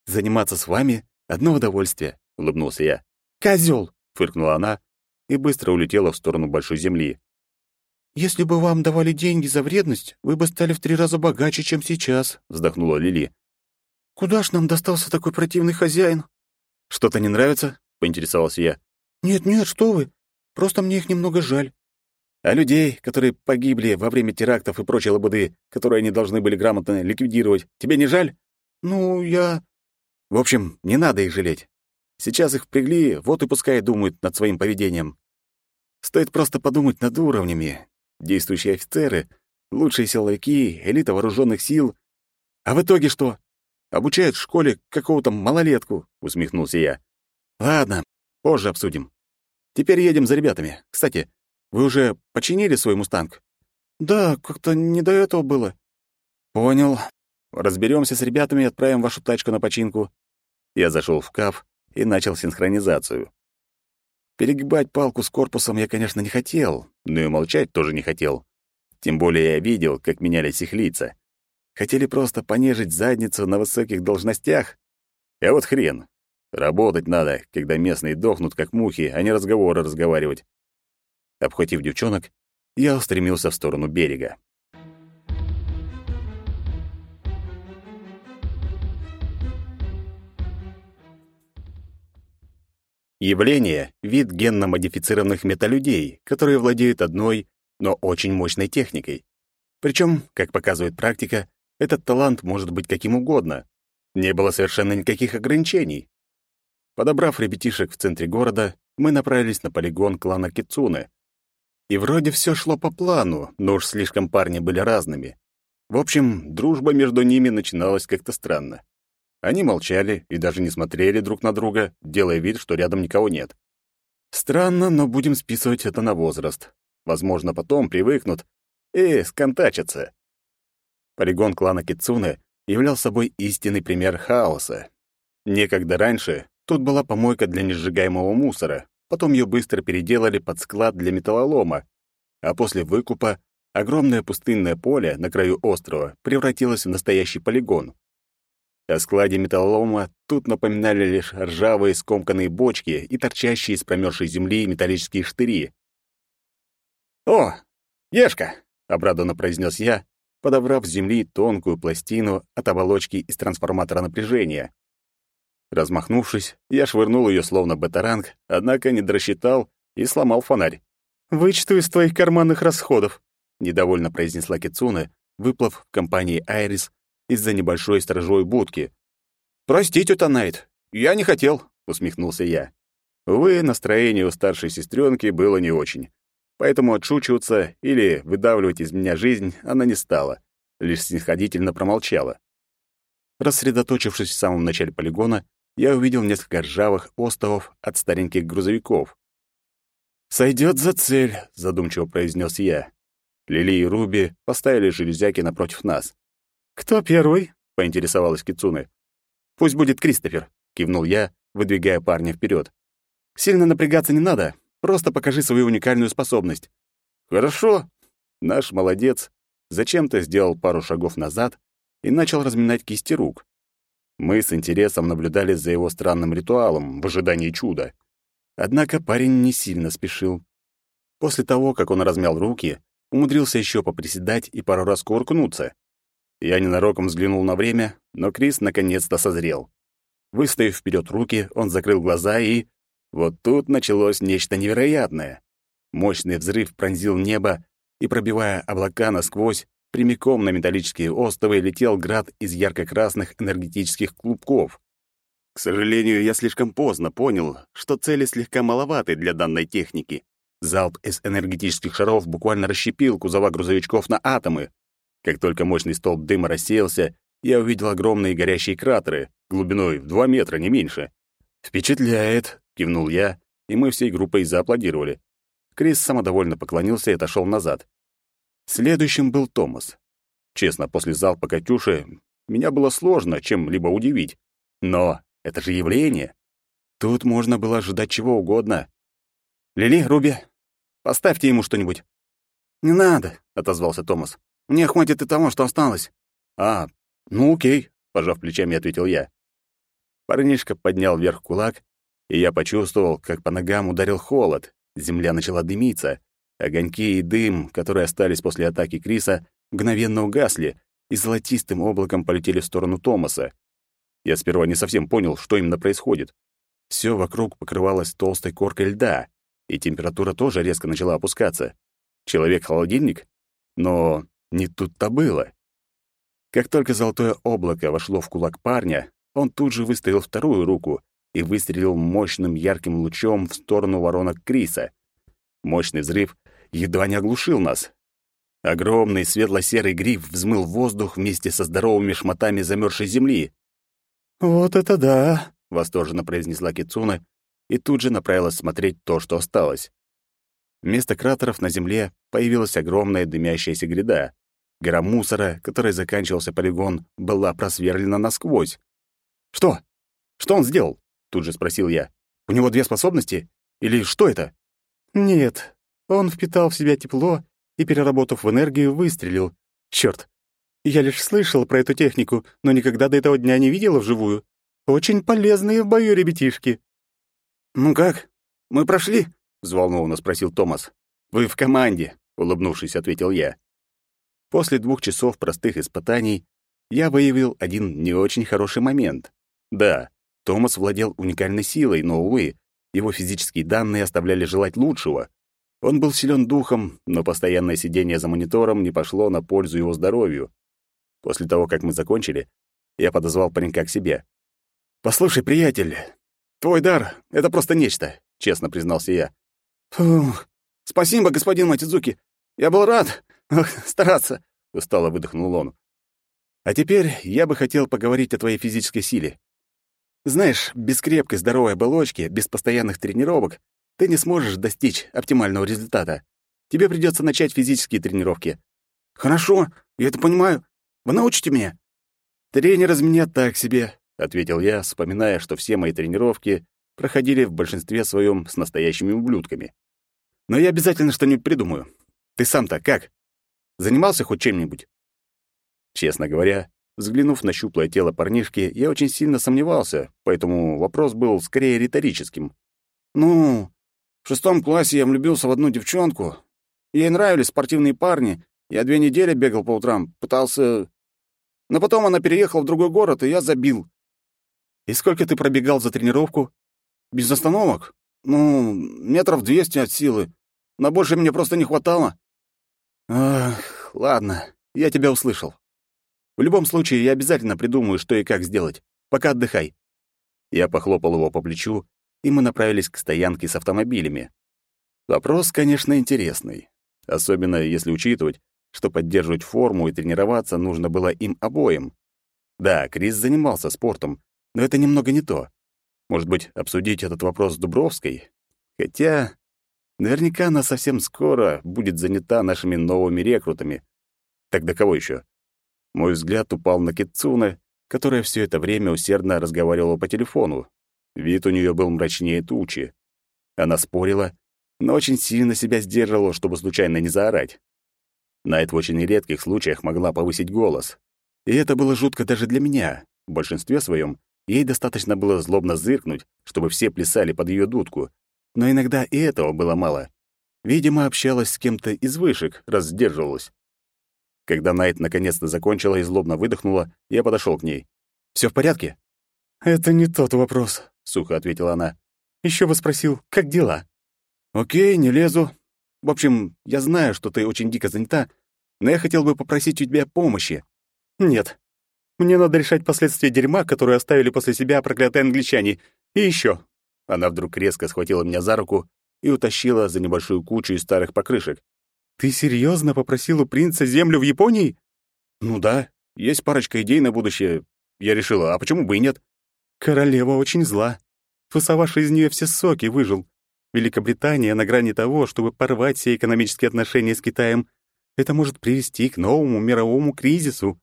«Заниматься с вами — одно удовольствие», — улыбнулся я. «Козёл!» — фыркнула она и быстро улетела в сторону большой земли. «Если бы вам давали деньги за вредность, вы бы стали в три раза богаче, чем сейчас», — вздохнула Лили. «Куда ж нам достался такой противный хозяин?» «Что-то не нравится?» — поинтересовался я. «Нет-нет, что вы. Просто мне их немного жаль». «А людей, которые погибли во время терактов и прочей лабуды, которые они должны были грамотно ликвидировать, тебе не жаль?» «Ну, я...» «В общем, не надо их жалеть. Сейчас их впрягли, вот и пускай думают над своим поведением. Стоит просто подумать над уровнями. Действующие офицеры, лучшие силовики, элита вооруженных сил. А в итоге что? Обучают в школе какого-то малолетку, усмехнулся я. Ладно, позже обсудим. Теперь едем за ребятами. Кстати, вы уже починили свой мустанг? Да, как-то не до этого было. Понял. Разберемся с ребятами и отправим вашу тачку на починку. Я зашел в каф и начал синхронизацию. Перегибать палку с корпусом я, конечно, не хотел, но и молчать тоже не хотел. Тем более я видел, как менялись их лица. Хотели просто понежить задницу на высоких должностях? А вот хрен. Работать надо, когда местные дохнут, как мухи, а не разговоры разговаривать. Обхватив девчонок, я устремился в сторону берега. Явление — вид генно-модифицированных металюдей, которые владеют одной, но очень мощной техникой. Причем, как показывает практика, этот талант может быть каким угодно. Не было совершенно никаких ограничений. Подобрав ребятишек в центре города, мы направились на полигон клана Кицуны. И вроде все шло по плану, но уж слишком парни были разными. В общем, дружба между ними начиналась как-то странно. Они молчали и даже не смотрели друг на друга, делая вид, что рядом никого нет. Странно, но будем списывать это на возраст. Возможно, потом привыкнут и сконтачатся. Полигон клана Кицуне являл собой истинный пример хаоса. Некогда раньше тут была помойка для несжигаемого мусора, потом ее быстро переделали под склад для металлолома, а после выкупа огромное пустынное поле на краю острова превратилось в настоящий полигон. О складе металлолома тут напоминали лишь ржавые скомканные бочки и торчащие из промерзшей земли металлические штыри. «О, Ешка!» — обрадованно произнес я, подобрав с земли тонкую пластину от оболочки из трансформатора напряжения. Размахнувшись, я швырнул ее словно батаранг, однако не дорассчитал и сломал фонарь. «Вычту из твоих карманных расходов», — недовольно произнесла Кицуна, выплыв в компании «Айрис» из-за небольшой сторожевой будки. «Простите, Танайт, я не хотел», — усмехнулся я. Увы, настроение у старшей сестренки было не очень. Поэтому отшучиваться или выдавливать из меня жизнь она не стала, лишь снисходительно промолчала. Рассредоточившись в самом начале полигона, я увидел несколько ржавых остовов от стареньких грузовиков. «Сойдет за цель», — задумчиво произнес я. Лили и Руби поставили железяки напротив нас. «Кто первый?» — поинтересовалась Кицуне. «Пусть будет Кристофер», — кивнул я, выдвигая парня вперед. «Сильно напрягаться не надо, просто покажи свою уникальную способность». «Хорошо». Наш молодец зачем-то сделал пару шагов назад и начал разминать кисти рук. Мы с интересом наблюдали за его странным ритуалом в ожидании чуда. Однако парень не сильно спешил. После того, как он размял руки, умудрился еще поприседать и пару раз куркнуться. Я ненароком взглянул на время, но Крис наконец-то созрел. Выставив вперед руки, он закрыл глаза и... Вот тут началось нечто невероятное. Мощный взрыв пронзил небо, и, пробивая облака насквозь, прямиком на металлические остовы летел град из ярко-красных энергетических клубков. К сожалению, я слишком поздно понял, что цели слегка маловаты для данной техники. Залп из энергетических шаров буквально расщепил кузова грузовичков на атомы. Как только мощный столб дыма рассеялся, я увидел огромные горящие кратеры, глубиной в два метра, не меньше. «Впечатляет!» — кивнул я, и мы всей группой зааплодировали. Крис самодовольно поклонился и отошел назад. Следующим был Томас. Честно, после залпа «Катюши» меня было сложно чем-либо удивить. Но это же явление. Тут можно было ожидать чего угодно. «Лили, Руби, поставьте ему что-нибудь». «Не надо», — отозвался Томас. «Мне хватит и того, что осталось». «А, ну окей», — пожав плечами, ответил я. Парнишка поднял вверх кулак, и я почувствовал, как по ногам ударил холод. Земля начала дымиться. Огоньки и дым, которые остались после атаки Криса, мгновенно угасли и золотистым облаком полетели в сторону Томаса. Я сперва не совсем понял, что именно происходит. Все вокруг покрывалось толстой коркой льда, и температура тоже резко начала опускаться. Человек-холодильник? Но не тут-то было. Как только золотое облако вошло в кулак парня, он тут же выставил вторую руку и выстрелил мощным ярким лучом в сторону воронок Криса. Мощный взрыв едва не оглушил нас. Огромный светло-серый гриф взмыл воздух вместе со здоровыми шматами замерзшей земли. «Вот это да!» — восторженно произнесла Кицуна и тут же направилась смотреть то, что осталось. Вместо кратеров на земле появилась огромная дымящаяся гряда. Гора мусора, которой заканчивался полигон, была просверлена насквозь. «Что? Что он сделал?» — тут же спросил я. «У него две способности? Или что это?» «Нет, он впитал в себя тепло и, переработав в энергию, выстрелил. Чёрт! Я лишь слышал про эту технику, но никогда до этого дня не видела вживую. Очень полезные в бою ребятишки». «Ну как? Мы прошли?» — взволнованно спросил Томас. «Вы в команде», — улыбнувшись, ответил я. После двух часов простых испытаний я выявил один не очень хороший момент. Да, Томас владел уникальной силой, но, увы, его физические данные оставляли желать лучшего. Он был силен духом, но постоянное сидение за монитором не пошло на пользу его здоровью. После того, как мы закончили, я подозвал паренька к себе. «Послушай, приятель, твой дар — это просто нечто», — честно признался я. «Фух, спасибо, господин Матидзуки. Я был рад стараться», — устало выдохнул он. «А теперь я бы хотел поговорить о твоей физической силе. Знаешь, без крепкой здоровой оболочки, без постоянных тренировок ты не сможешь достичь оптимального результата. Тебе придется начать физические тренировки. Хорошо, я это понимаю. Вы научите меня? Тренер из меня так себе, ответил я, вспоминая, что все мои тренировки проходили в большинстве своем с настоящими ублюдками. Но я обязательно что-нибудь придумаю. Ты сам-то как? Занимался хоть чем-нибудь? Честно говоря, взглянув на щуплое тело парнишки, я очень сильно сомневался, поэтому вопрос был скорее риторическим. Ну, в шестом классе я влюбился в одну девчонку. Ей нравились спортивные парни. Я две недели бегал по утрам, пытался... Но потом она переехала в другой город, и я забил. И сколько ты пробегал за тренировку? Без остановок? Ну, метров двести от силы. На больше мне просто не хватало. Ах, ладно, я тебя услышал. В любом случае, я обязательно придумаю, что и как сделать. Пока отдыхай. Я похлопал его по плечу и мы направились к стоянке с автомобилями. Вопрос, конечно, интересный. Особенно если учитывать, что поддерживать форму и тренироваться нужно было им обоим. Да, Крис занимался спортом, но это немного не то. Может быть, обсудить этот вопрос с Дубровской? Хотя наверняка она совсем скоро будет занята нашими новыми рекрутами. Тогда кого еще? Мой взгляд упал на Китсуне, которая все это время усердно разговаривала по телефону. Вид у нее был мрачнее тучи. Она спорила, но очень сильно себя сдерживала, чтобы случайно не заорать. Найт в очень редких случаях могла повысить голос. И это было жутко даже для меня. В большинстве своем ей достаточно было злобно зыркнуть, чтобы все плясали под ее дудку. Но иногда и этого было мало. Видимо, общалась с кем-то из вышек, раз сдерживалась. Когда Найт наконец-то закончила и злобно выдохнула, я подошел к ней. Все в порядке?» «Это не тот вопрос», — сухо ответила она. Еще бы спросил, как дела?» «Окей, не лезу. В общем, я знаю, что ты очень дико занята, но я хотел бы попросить у тебя помощи». «Нет. Мне надо решать последствия дерьма, которые оставили после себя проклятые англичане. И еще. Она вдруг резко схватила меня за руку и утащила за небольшую кучу из старых покрышек. Ты серьезно попросил у принца землю в Японии? Ну да, есть парочка идей на будущее. Я решила, а почему бы и нет? Королева очень зла. Фасовавший из нее все соки выжил. Великобритания на грани того, чтобы порвать все экономические отношения с Китаем. Это может привести к новому мировому кризису.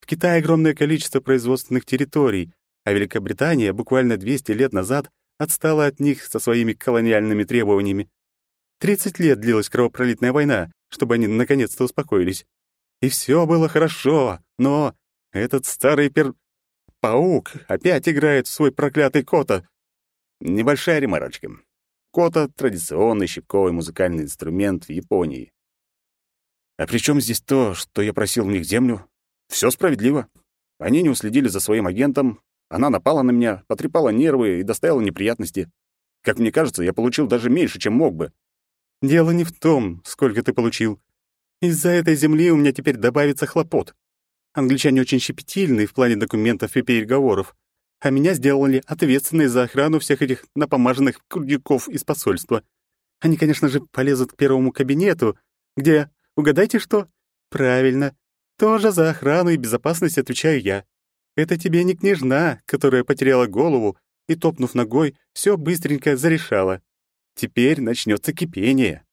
В Китае огромное количество производственных территорий, а Великобритания буквально 200 лет назад отстала от них со своими колониальными требованиями. Тридцать лет длилась кровопролитная война, чтобы они наконец-то успокоились. И все было хорошо, но этот старый пер... Паук опять играет в свой проклятый кота. Небольшая ремарочка. Кота — традиционный щипковый музыкальный инструмент в Японии. А при чем здесь то, что я просил у них землю? Все справедливо. Они не уследили за своим агентом, она напала на меня, потрепала нервы и доставила неприятности. Как мне кажется, я получил даже меньше, чем мог бы. Дело не в том, сколько ты получил. Из-за этой земли у меня теперь добавится хлопот. Англичане очень щепетильны в плане документов и переговоров, а меня сделали ответственной за охрану всех этих напомаженных крудяков из посольства. Они, конечно же, полезут к первому кабинету, где, угадайте что? Правильно, тоже за охрану и безопасность отвечаю я. Это тебе не княжна, которая потеряла голову и, топнув ногой, все быстренько зарешала. Теперь начнется кипение.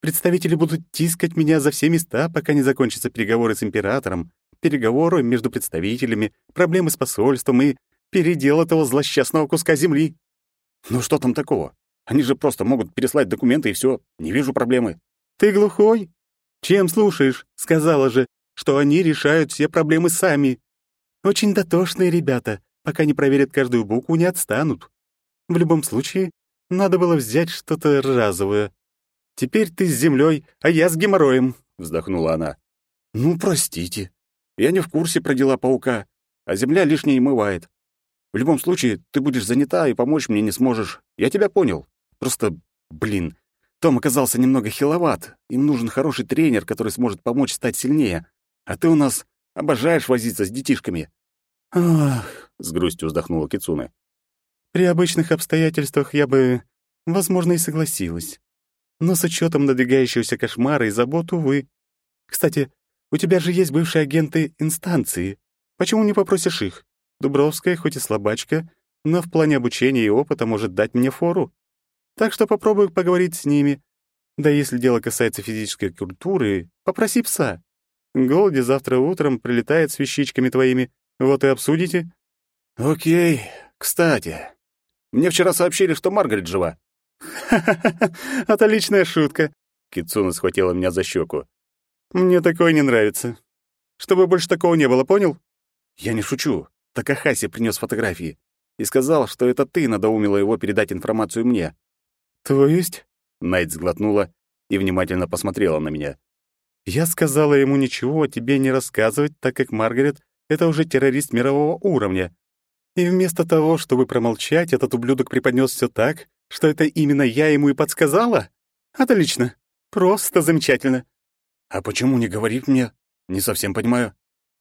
Представители будут тискать меня за все места, пока не закончатся переговоры с императором, переговоры между представителями, проблемы с посольством и передел этого злосчастного куска земли. Ну что там такого? Они же просто могут переслать документы и все. Не вижу проблемы. Ты глухой? Чем слушаешь? Сказала же, что они решают все проблемы сами. Очень дотошные ребята, пока не проверят каждую букву, не отстанут. В любом случае, надо было взять что-то разовое. Теперь ты с землей, а я с геморроем», — вздохнула она. «Ну, простите. Я не в курсе про дела паука, а земля лишнее мывает. В любом случае, ты будешь занята и помочь мне не сможешь. Я тебя понял. Просто, блин, Том оказался немного хиловат. Им нужен хороший тренер, который сможет помочь стать сильнее. А ты у нас обожаешь возиться с детишками». «Ах», — с грустью вздохнула Кицуна. При обычных обстоятельствах я бы, возможно, и согласилась. Но с учетом надвигающегося кошмара и забот, увы. Кстати, у тебя же есть бывшие агенты инстанции. Почему не попросишь их? Дубровская, хоть и слабачка, но в плане обучения и опыта может дать мне фору. Так что попробуй поговорить с ними. Да если дело касается физической культуры, попроси пса. Голди завтра утром прилетает с вещичками твоими. Вот и обсудите. Окей. Кстати, мне вчера сообщили, что Маргарет жива». «Ха-ха-ха, *laughs* отличная шутка!» Кицуна схватила меня за щеку. «Мне такое не нравится. Чтобы больше такого не было, понял?» «Я не шучу. Такахаси принес фотографии и сказал, что это ты надоумила его передать информацию мне». «То есть?» Найт сглотнула и внимательно посмотрела на меня. «Я сказала ему ничего тебе не рассказывать, так как Маргарет — это уже террорист мирового уровня. И вместо того, чтобы промолчать, этот ублюдок преподнес все так, что это именно я ему и подсказала? Отлично. Просто замечательно. А почему не говорит мне? Не совсем понимаю.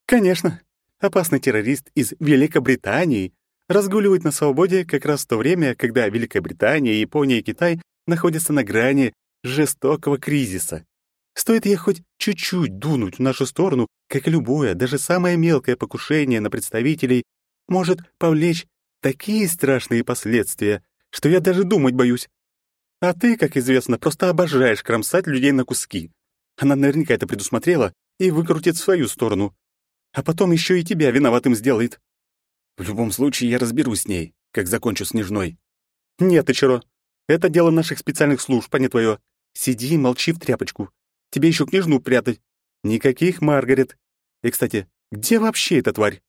Конечно. Опасный террорист из Великобритании разгуливают на свободе как раз в то время, когда Великобритания, Япония и Китай находятся на грани жестокого кризиса. Стоит ей хоть чуть-чуть дунуть в нашу сторону, как любое, даже самое мелкое покушение на представителей может повлечь такие страшные последствия, что я даже думать боюсь. А ты, как известно, просто обожаешь кромсать людей на куски. Она наверняка это предусмотрела и выкрутит в свою сторону. А потом еще и тебя виноватым сделает. В любом случае, я разберусь с ней, как закончу с Нежной. Нет, Ичиро, это дело наших специальных служб, а не твое. Сиди и молчи в тряпочку. Тебе еще княжну прятать. Никаких Маргарет. И, кстати, где вообще эта тварь?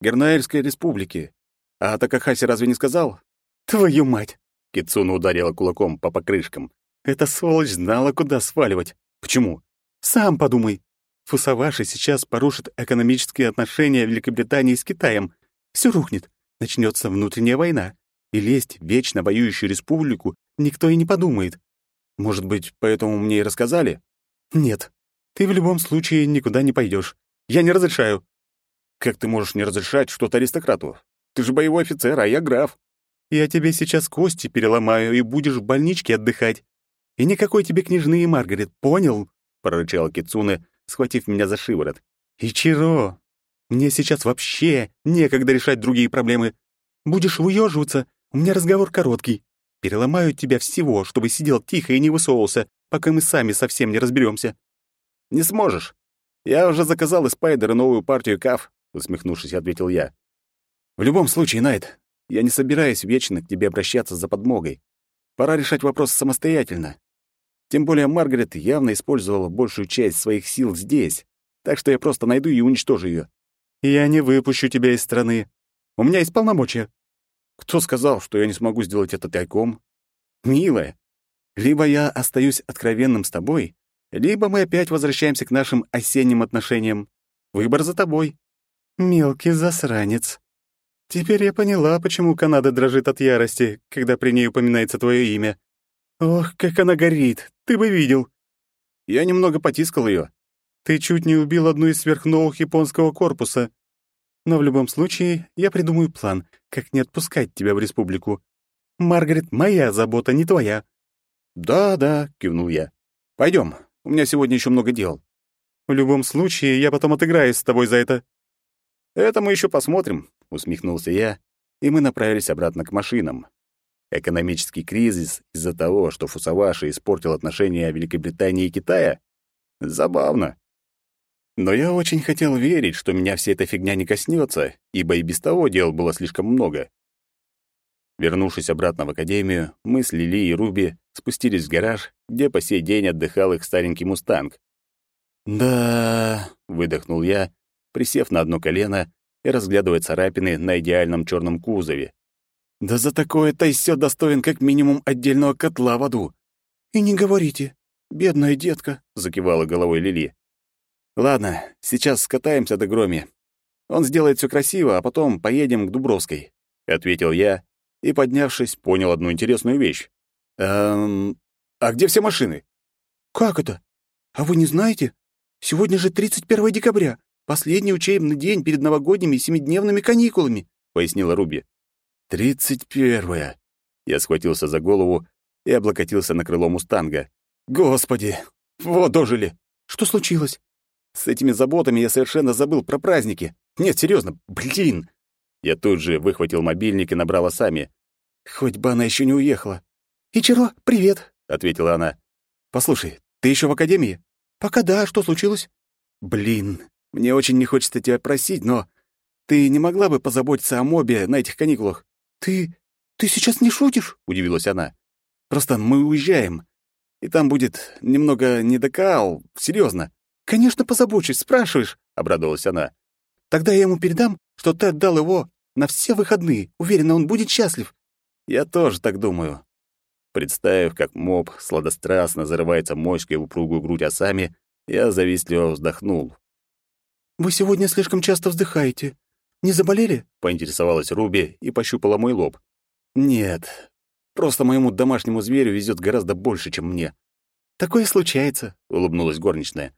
Гернаэльской республики. А Такахаси разве не сказал? Твою мать! Кицуна ударила кулаком по покрышкам. Эта сволочь знала, куда сваливать. Почему? Сам подумай. Фусаваши сейчас порушит экономические отношения Великобритании с Китаем. Все рухнет. Начнется внутренняя война. И лезть в вечно воюющую республику никто и не подумает. Может быть, поэтому мне и рассказали? Нет. Ты в любом случае никуда не пойдешь. Я не разрешаю. Как ты можешь не разрешать что-то аристократу? Ты же боевой офицер, а я граф. Я тебе сейчас кости переломаю, и будешь в больничке отдыхать. И никакой тебе княжны и Маргарет, понял? прорычала Кицуне, схватив меня за шиворот. Ичиро, мне сейчас вообще некогда решать другие проблемы. Будешь выёживаться, у меня разговор короткий. Переломаю тебя всего, чтобы сидел тихо и не высовывался, пока мы сами совсем не разберемся. Не сможешь. Я уже заказал из Спайдера новую партию каф, усмехнувшись, ответил я. В любом случае, Найт, я не собираюсь вечно к тебе обращаться за подмогой. Пора решать вопрос самостоятельно. Тем более Маргарет явно использовала большую часть своих сил здесь, так что я просто найду и уничтожу ее. Я не выпущу тебя из страны. У меня есть полномочия. Кто сказал, что я не смогу сделать это тайком? Милая, либо я остаюсь откровенным с тобой, либо мы опять возвращаемся к нашим осенним отношениям. Выбор за тобой. Мелкий засранец. Теперь я поняла, почему Канада дрожит от ярости, когда при ней упоминается твое имя. Ох, как она горит, ты бы видел. Я немного потискал ее. Ты чуть не убил одну из сверхновых японского корпуса. Но в любом случае, я придумаю план, как не отпускать тебя в республику. Маргарет, моя забота, не твоя. Да, да, кивнул я. Пойдем, у меня сегодня еще много дел. В любом случае, я потом отыграюсь с тобой за это. Это мы еще посмотрим, усмехнулся я, и мы направились обратно к машинам. Экономический кризис из-за того, что Фусаваши испортил отношения Великобритании и Китая? Забавно. Но я очень хотел верить, что меня вся эта фигня не коснется, ибо и без того дел было слишком много. Вернувшись обратно в академию, мы с Лили и Руби спустились в гараж, где по сей день отдыхал их старенький «Мустанг». «Да...» — выдохнул я, присев на одно колено и разглядывая царапины на идеальном черном кузове. «Да за такое Тайсё достоин как минимум отдельного котла в аду». «И не говорите, бедная детка», — закивала головой Лили. «Ладно, сейчас скатаемся до Громи. Он сделает все красиво, а потом поедем к Дубровской», — ответил я и, поднявшись, понял одну интересную вещь. «Эм... А где все машины?» «Как это? А вы не знаете? Сегодня же 31 декабря, последний учебный день перед новогодними семидневными каникулами», — пояснила Руби. «Тридцать первое». Я схватился за голову и облокотился на крыло мустанга. «Господи! Вот дожили!» «Что случилось?» «С этими заботами я совершенно забыл про праздники. Нет, серьезно, блин!» Я тут же выхватил мобильник и набрала сами. Хоть бы она еще не уехала. «Ичиро, привет!» — ответила она. «Послушай, ты еще в академии?» «Пока да, что случилось?» «Блин, мне очень не хочется тебя просить, но ты не могла бы позаботиться о мобе на этих каникулах?» «Ты... ты сейчас не шутишь?» — удивилась она. «Просто мы уезжаем, и там будет немного недокал, серьезно. «Конечно, позабочусь, спрашиваешь», — обрадовалась она. «Тогда я ему передам, что ты отдал его на все выходные. Уверена, он будет счастлив». «Я тоже так думаю». Представив, как моб сладострастно зарывается мочкой в упругую грудь осами, я завистливо вздохнул. «Вы сегодня слишком часто вздыхаете. Не заболели?» — поинтересовалась Руби и пощупала мой лоб. «Нет, просто моему домашнему зверю везет гораздо больше, чем мне». «Такое случается», — улыбнулась горничная.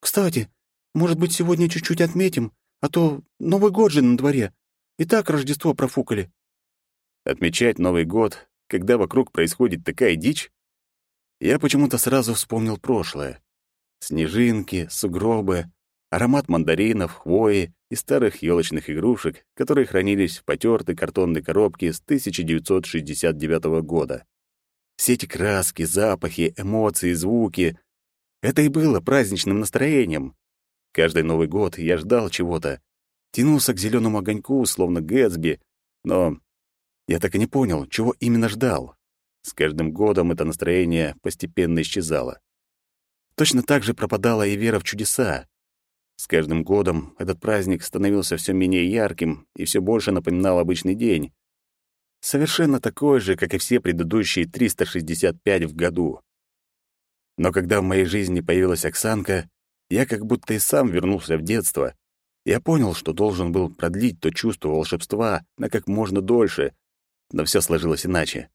«Кстати, может быть, сегодня чуть-чуть отметим, а то Новый год же на дворе. И так Рождество профукали. Отмечать Новый год, когда вокруг происходит такая дичь? Я почему-то сразу вспомнил прошлое. Снежинки, сугробы, аромат мандаринов, хвои и старых елочных игрушек, которые хранились в потертой картонной коробке с 1969 года. Все эти краски, запахи, эмоции, звуки — это и было праздничным настроением. Каждый Новый год я ждал чего-то, тянулся к зеленому огоньку, словно Гэтсби, но я так и не понял, чего именно ждал. С каждым годом это настроение постепенно исчезало. Точно так же пропадала и вера в чудеса. С каждым годом этот праздник становился все менее ярким и все больше напоминал обычный день. Совершенно такой же, как и все предыдущие 365 в году. Но когда в моей жизни появилась Оксанка, я как будто и сам вернулся в детство. Я понял, что должен был продлить то чувство волшебства на как можно дольше, но все сложилось иначе.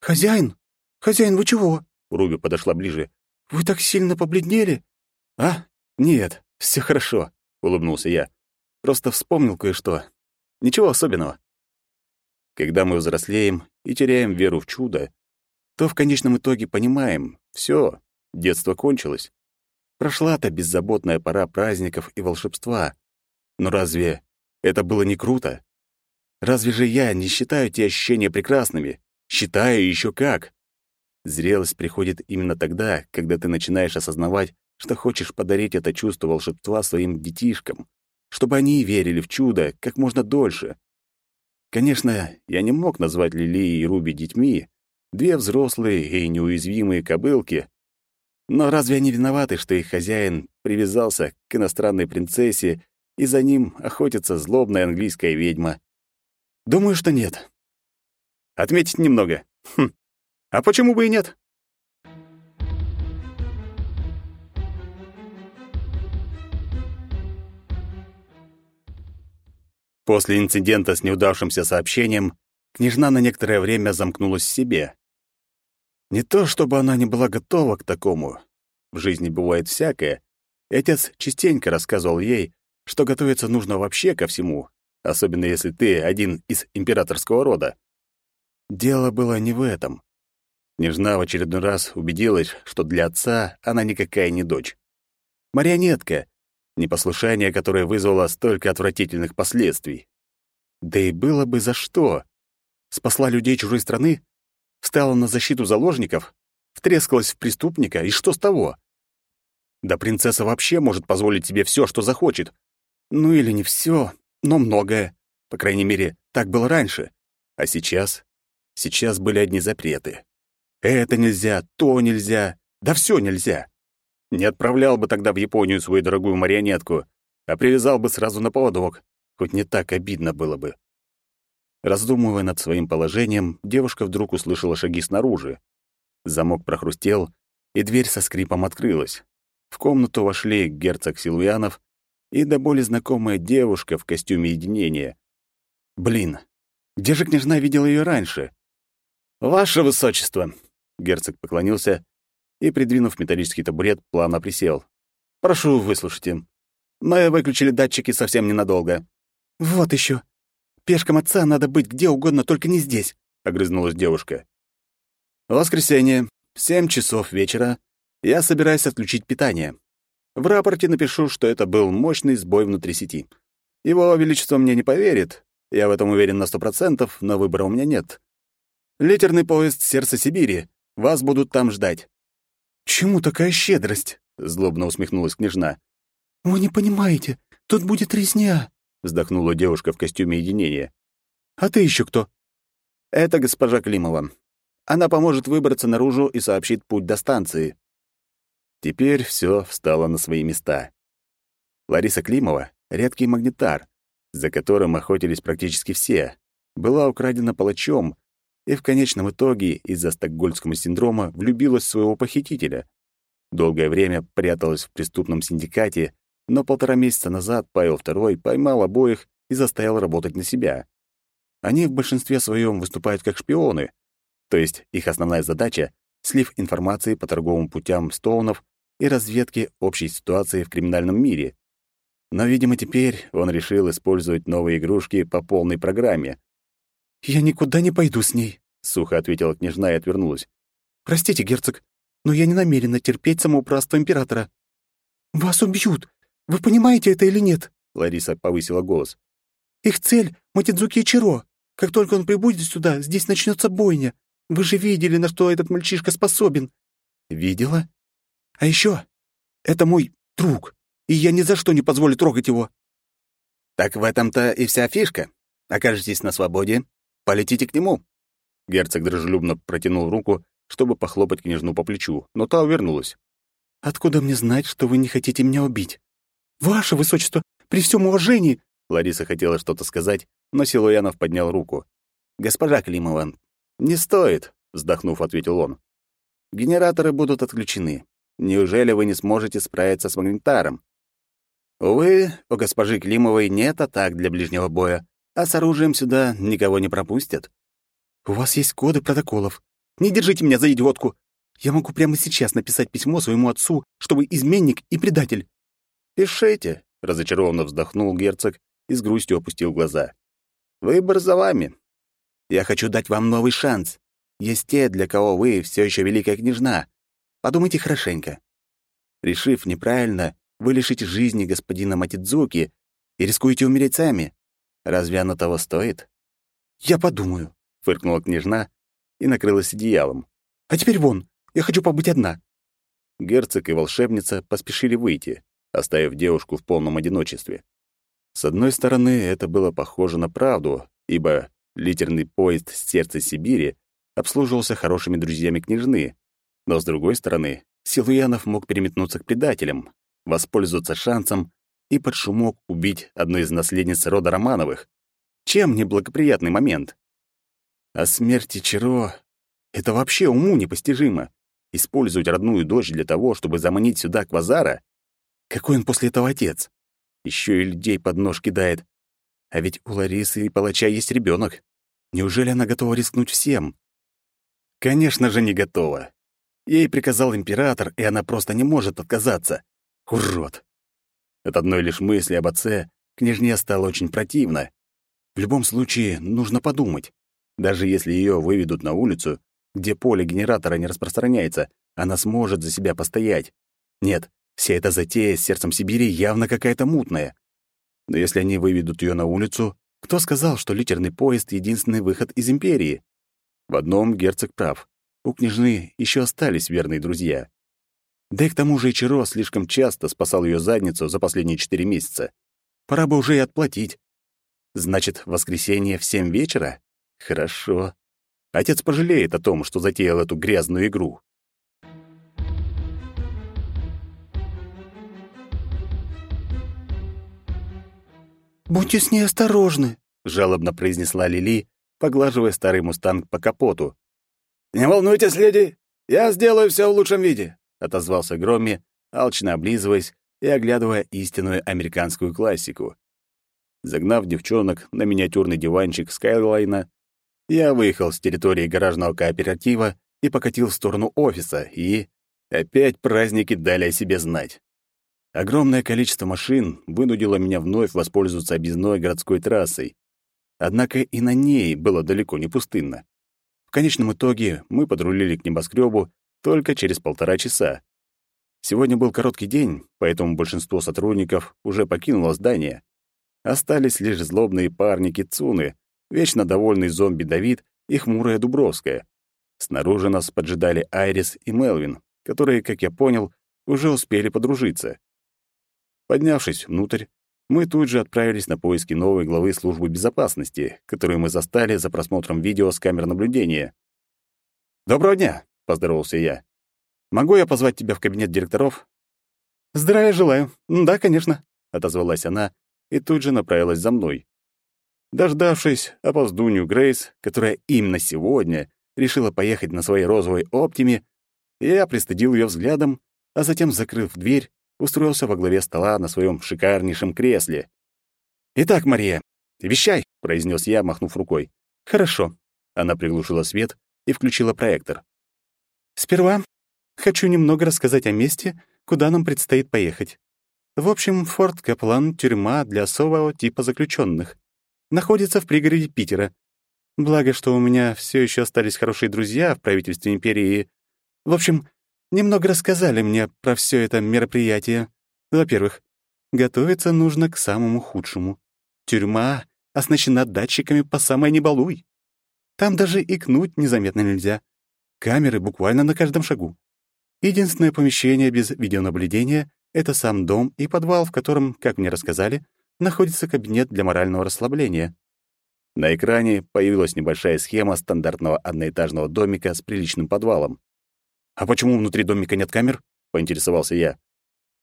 «Хозяин? Хозяин, вы чего?» Руби подошла ближе. «Вы так сильно побледнели?» «А? Нет, все хорошо», — улыбнулся я. «Просто вспомнил кое-что. Ничего особенного». Когда мы взрослеем и теряем веру в чудо, то в конечном итоге понимаем — все, детство кончилось. Прошла-то беззаботная пора праздников и волшебства. Но разве это было не круто? Разве же я не считаю те ощущения прекрасными? Считаю еще как. Зрелость приходит именно тогда, когда ты начинаешь осознавать, что хочешь подарить это чувство волшебства своим детишкам, чтобы они верили в чудо как можно дольше. Конечно, я не мог назвать Лили и Руби детьми, две взрослые и неуязвимые кобылки, но разве они виноваты, что их хозяин привязался к иностранной принцессе, и за ним охотится злобная английская ведьма? Думаю, что нет. Отметить немного. Хм. А почему бы и нет? После инцидента с неудавшимся сообщением княжна на некоторое время замкнулась в себе. Не то чтобы она не была готова к такому. В жизни бывает всякое. Отец частенько рассказывал ей, что готовиться нужно вообще ко всему, особенно если ты один из императорского рода. Дело было не в этом. Княжна в очередной раз убедилась, что для отца она никакая не дочь. Марионетка, непослушание которое вызвало столько отвратительных последствий. Да и было бы за что. Спасла людей чужой страны? Встала на защиту заложников? Втрескалась в преступника? И что с того? Да принцесса вообще может позволить себе все, что захочет. Ну или не все, но многое. По крайней мере, так было раньше. А сейчас? Сейчас были одни запреты. Это нельзя, то нельзя, да все нельзя. Не отправлял бы тогда в Японию свою дорогую марионетку, а привязал бы сразу на поводок, хоть не так обидно было бы. Раздумывая над своим положением, девушка вдруг услышала шаги снаружи. Замок прохрустел, и дверь со скрипом открылась. В комнату вошли герцог Силуянов и до боли знакомая девушка в костюме единения. Блин, где же княжна видела ее раньше? «Ваше высочество!» Герцог поклонился и, придвинув металлический табурет, плавно присел. «Прошу, выслушайте. Мы выключили датчики совсем ненадолго». «Вот еще. Пешкам отца надо быть где угодно, только не здесь», — огрызнулась девушка. «Воскресенье, семь часов вечера. Я собираюсь отключить питание. В рапорте напишу, что это был мощный сбой внутри сети. Его Величество мне не поверит. Я в этом уверен на сто процентов, но выбора у меня нет. Литерный поезд «Сердце Сибири». Вас будут там ждать». «Чему такая щедрость?» — злобно усмехнулась княжна. «Вы не понимаете, тут будет резня», — вздохнула девушка в костюме единения. «А ты еще кто?» «Это госпожа Климова. Она поможет выбраться наружу и сообщит путь до станции». Теперь все встало на свои места. Лариса Климова — редкий магнитар, за которым охотились практически все, была украдена палачом и в конечном итоге из-за стокгольмского синдрома влюбилась в своего похитителя. Долгое время пряталась в преступном синдикате, но полтора месяца назад Павел II поймал обоих и заставил работать на себя. Они в большинстве своем выступают как шпионы, то есть их основная задача — слив информации по торговым путям Стоунов и разведки общей ситуации в криминальном мире. Но, видимо, теперь он решил использовать новые игрушки по полной программе. «Я никуда не пойду с ней», — сухо ответила княжна и отвернулась. «Простите, герцог, но я не намерена терпеть самоуправство императора». «Вас убьют! Вы понимаете это или нет?» Лариса повысила голос. «Их цель — Матидзуки Ичиро. Как только он прибудет сюда, здесь начнется бойня. Вы же видели, на что этот мальчишка способен». «Видела?» «А еще, это мой друг, и я ни за что не позволю трогать его». «Так в этом-то и вся фишка. Окажетесь на свободе, полетите к нему». Герцог дружелюбно протянул руку, чтобы похлопать княжну по плечу, но та увернулась. «Откуда мне знать, что вы не хотите меня убить? Ваше высочество, при всем уважении...» Лариса хотела что-то сказать, но Силуянов поднял руку. «Госпожа Климова, не стоит», — вздохнув, ответил он. «Генераторы будут отключены. Неужели вы не сможете справиться с магнитаром? Увы, у госпожи Климовой нет атак для ближнего боя, а с оружием сюда никого не пропустят. У вас есть коды протоколов. Не держите меня за идиотку. Я могу прямо сейчас написать письмо своему отцу, чтобы изменник и предатель. Пишите, разочарованно вздохнул герцог и с грустью опустил глаза. Выбор за вами. Я хочу дать вам новый шанс. Есть те, для кого вы все еще великая княжна, Подумайте хорошенько. Решив неправильно, вы лишите жизни господина Матидзуки и рискуете умереть сами. Разве оно того стоит? Я подумаю, фыркнула княжна и накрылась одеялом. А теперь вон, я хочу побыть одна. Герцог и волшебница поспешили выйти, оставив девушку в полном одиночестве. С одной стороны, это было похоже на правду, ибо литерный поезд с сердца Сибири обслуживался хорошими друзьями княжны, но, с другой стороны, Силуянов мог переметнуться к предателям, воспользоваться шансом и под шумок убить одну из наследниц рода Романовых. Чем не благоприятный момент? А смерти Чаро — это вообще уму непостижимо. Использовать родную дочь для того, чтобы заманить сюда Квазара? Какой он после этого отец? Еще и людей под нож кидает. А ведь у Ларисы и палача есть ребенок. Неужели она готова рискнуть всем? Конечно же, не готова. Ей приказал император, и она просто не может отказаться. Урод! От одной лишь мысли об отце княжне стало очень противно. В любом случае, нужно подумать. Даже если ее выведут на улицу, где поле генератора не распространяется, она сможет за себя постоять. Нет, вся эта затея с сердцем Сибири явно какая-то мутная. Но если они выведут ее на улицу, кто сказал, что литерный поезд — единственный выход из империи? В одном герцог прав у княжны еще остались верные друзья. Да и к тому же Ичиро слишком часто спасал ее задницу за последние четыре месяца. Пора бы уже и отплатить. Значит, воскресенье в семь вечера? Хорошо. Отец пожалеет о том, что затеял эту грязную игру. «Будьте с ней осторожны», — жалобно произнесла Лили, поглаживая старый мустанг по капоту, «Не волнуйтесь, леди, я сделаю все в лучшем виде», — отозвался Громми, алчно облизываясь и оглядывая истинную американскую классику. Загнав девчонок на миниатюрный диванчик Скайлайна, я выехал с территории гаражного кооператива и покатил в сторону офиса, и опять праздники дали о себе знать. Огромное количество машин вынудило меня вновь воспользоваться объездной городской трассой. Однако и на ней было далеко не пустынно. В конечном итоге мы подрулили к небоскребу только через полтора часа. Сегодня был короткий день, поэтому большинство сотрудников уже покинуло здание. Остались лишь злобные парни Кицуны, вечно довольный зомби Давид и хмурая Дубровская. Снаружи нас поджидали Айрис и Мелвин, которые, как я понял, уже успели подружиться. Поднявшись внутрь, мы тут же отправились на поиски новой главы службы безопасности, которую мы застали за просмотром видео с камер наблюдения. «Доброго дня!» — поздоровался я. «Могу я позвать тебя в кабинет директоров?» «Здравия желаю. Да, конечно», — отозвалась она и тут же направилась за мной. Дождавшись опоздунью Грейс, которая именно сегодня решила поехать на своей розовой оптиме, я пристыдил ее взглядом, а затем, закрыв дверь, устроился во главе стола на своем шикарнейшем кресле. «Итак, Мария, вещай», — произнес я, махнув рукой. «Хорошо». Она приглушила свет и включила проектор. «Сперва хочу немного рассказать о месте, куда нам предстоит поехать. В общем, Форт Каплан — тюрьма для особого типа заключенных. Находится в пригороде Питера. Благо, что у меня все еще остались хорошие друзья в правительстве империи. В общем, немного рассказали мне про все это мероприятие. Во-первых, готовиться нужно к самому худшему. Тюрьма оснащена датчиками по самой небалуй. Там даже икнуть незаметно нельзя. Камеры буквально на каждом шагу. Единственное помещение без видеонаблюдения — это сам дом и подвал, в котором, как мне рассказали, находится кабинет для морального расслабления. На экране появилась небольшая схема стандартного одноэтажного домика с приличным подвалом. «А почему внутри домика нет камер?» — поинтересовался я.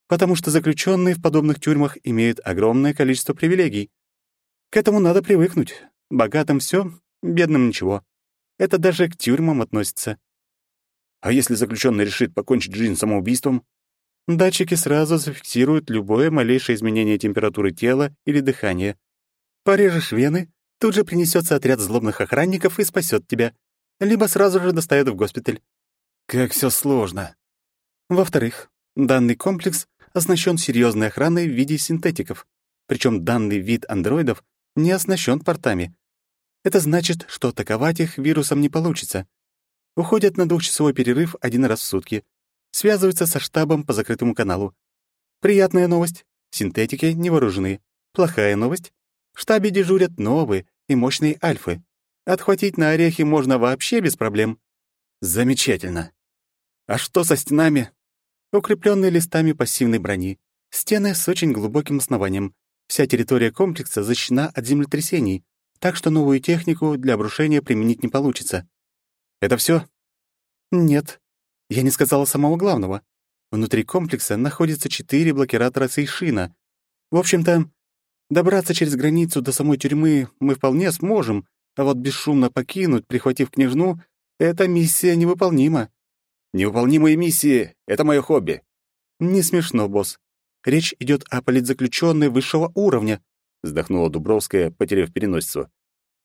«Потому что заключенные в подобных тюрьмах имеют огромное количество привилегий. К этому надо привыкнуть. Богатым все, бедным ничего. Это даже к тюрьмам относится». «А если заключенный решит покончить жизнь самоубийством?» Датчики сразу зафиксируют любое малейшее изменение температуры тела или дыхания. Порежешь вены, Тут же принесется отряд злобных охранников и спасет тебя. Либо сразу же доставят в госпиталь. Как все сложно. Во-вторых, данный комплекс оснащен серьезной охраной в виде синтетиков. Причем данный вид андроидов не оснащен портами. Это значит, что атаковать их вирусом не получится. Уходят на двухчасовой перерыв один раз в сутки. Связываются со штабом по закрытому каналу. Приятная новость. Синтетики не вооружены. Плохая новость. В штабе дежурят новые, и мощные альфы. Отхватить на орехи можно вообще без проблем. Замечательно. А что со стенами? Укрепленные листами пассивной брони. Стены с очень глубоким основанием. Вся территория комплекса защищена от землетрясений, так что новую технику для обрушения применить не получится. Это все? Нет. Я не сказала самого главного. Внутри комплекса находится четыре блокиратора Сейшина. В общем-то, Добраться через границу до самой тюрьмы мы вполне сможем, а вот бесшумно покинуть, прихватив княжну, эта миссия невыполнима. Невыполнимые миссии — это мое хобби. Не смешно, босс. Речь идет о политзаключенной высшего уровня, вздохнула Дубровская, потеряв переносицу.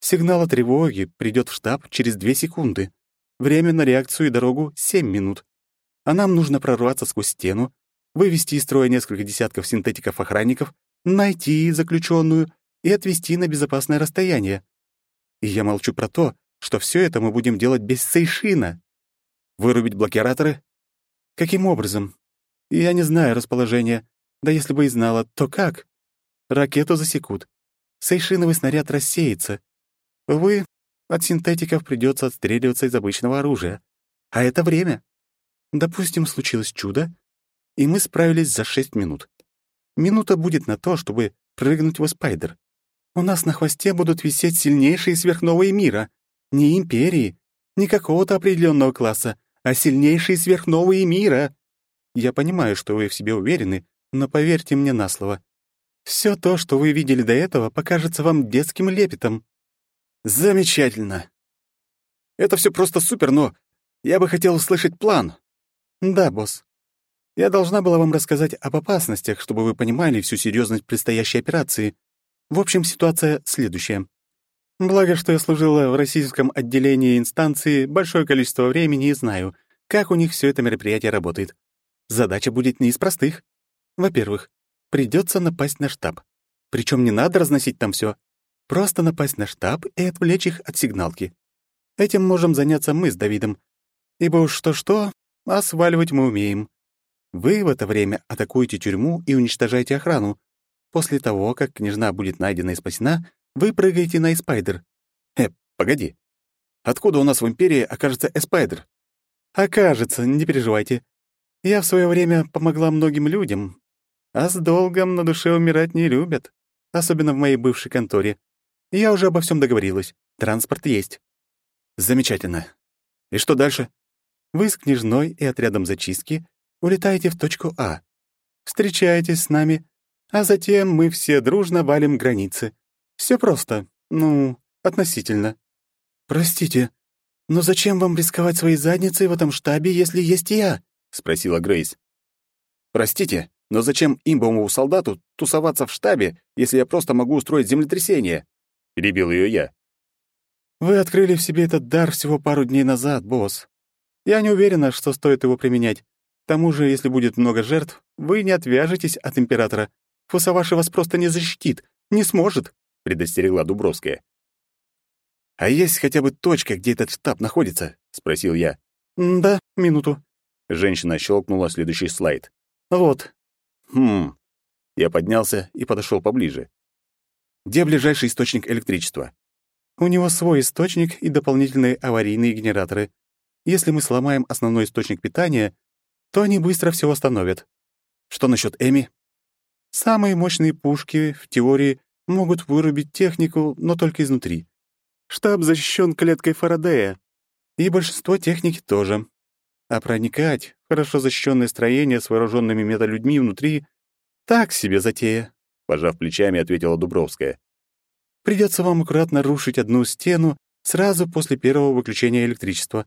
Сигнал о тревоге придет в штаб через две секунды. Время на реакцию и дорогу — семь минут. А нам нужно прорваться сквозь стену, вывести из строя несколько десятков синтетиков-охранников, найти заключенную и отвезти на безопасное расстояние. И я молчу про то, что все это мы будем делать без Сейшина. Вырубить блокираторы? Каким образом? Я не знаю расположения. Да если бы и знала, то как? Ракету засекут. Сейшиновый снаряд рассеется. Увы, от синтетиков придется отстреливаться из обычного оружия. А это время. Допустим, случилось чудо, и мы справились за шесть минут. Минута будет на то, чтобы прыгнуть в спайдер. У нас на хвосте будут висеть сильнейшие сверхновые мира. Не империи, не какого-то определенного класса, а сильнейшие сверхновые мира. Я понимаю, что вы в себе уверены, но поверьте мне на слово. Все то, что вы видели до этого, покажется вам детским лепетом. Замечательно. Это все просто супер, но я бы хотел услышать план. Да, босс. Я должна была вам рассказать об опасностях, чтобы вы понимали всю серьезность предстоящей операции. В общем, ситуация следующая. Благо, что я служила в российском отделении инстанции большое количество времени и знаю, как у них все это мероприятие работает. Задача будет не из простых. Во-первых, придется напасть на штаб. Причем не надо разносить там все. Просто напасть на штаб и отвлечь их от сигналки. Этим можем заняться мы с Давидом. Ибо уж что-что, а сваливать мы умеем. Вы в это время атакуете тюрьму и уничтожаете охрану. После того, как княжна будет найдена и спасена, вы прыгаете на Эспайдер. Э, погоди. Откуда у нас в Империи окажется Эспайдер? Окажется, не переживайте. Я в свое время помогла многим людям, а с долгом на душе умирать не любят, особенно в моей бывшей конторе. Я уже обо всем договорилась. Транспорт есть. Замечательно. И что дальше? Вы с княжной и отрядом зачистки улетаете в точку А. Встречаетесь с нами, а затем мы все дружно валим границы. Все просто. Ну, относительно. Простите, но зачем вам рисковать своей задницей в этом штабе, если есть я? спросила Грейс. Простите, но зачем имбовому солдату тусоваться в штабе, если я просто могу устроить землетрясение? Перебил ее я. Вы открыли в себе этот дар всего пару дней назад, босс. Я не уверена, что стоит его применять. тому же, если будет много жертв, вы не отвяжетесь от императора. Фусаваши вас просто не защитит, не сможет», — предостерегла Дубровская. «А есть хотя бы точка, где этот штаб находится?» — спросил я. «Да, минуту». Женщина щелкнула следующий слайд. «Вот». «Хм». Я поднялся и подошел поближе. «Где ближайший источник электричества?» «У него свой источник и дополнительные аварийные генераторы. Если мы сломаем основной источник питания, то они быстро все восстановят. Что насчет Эми? Самые мощные пушки, в теории, могут вырубить технику, но только изнутри. Штаб защищен клеткой Фарадея, и большинство техники тоже. А проникать в хорошо защищенное строение с вооруженными металюдьми внутри — так себе затея, — пожав плечами, ответила Дубровская. Придется вам аккуратно рушить одну стену сразу после первого выключения электричества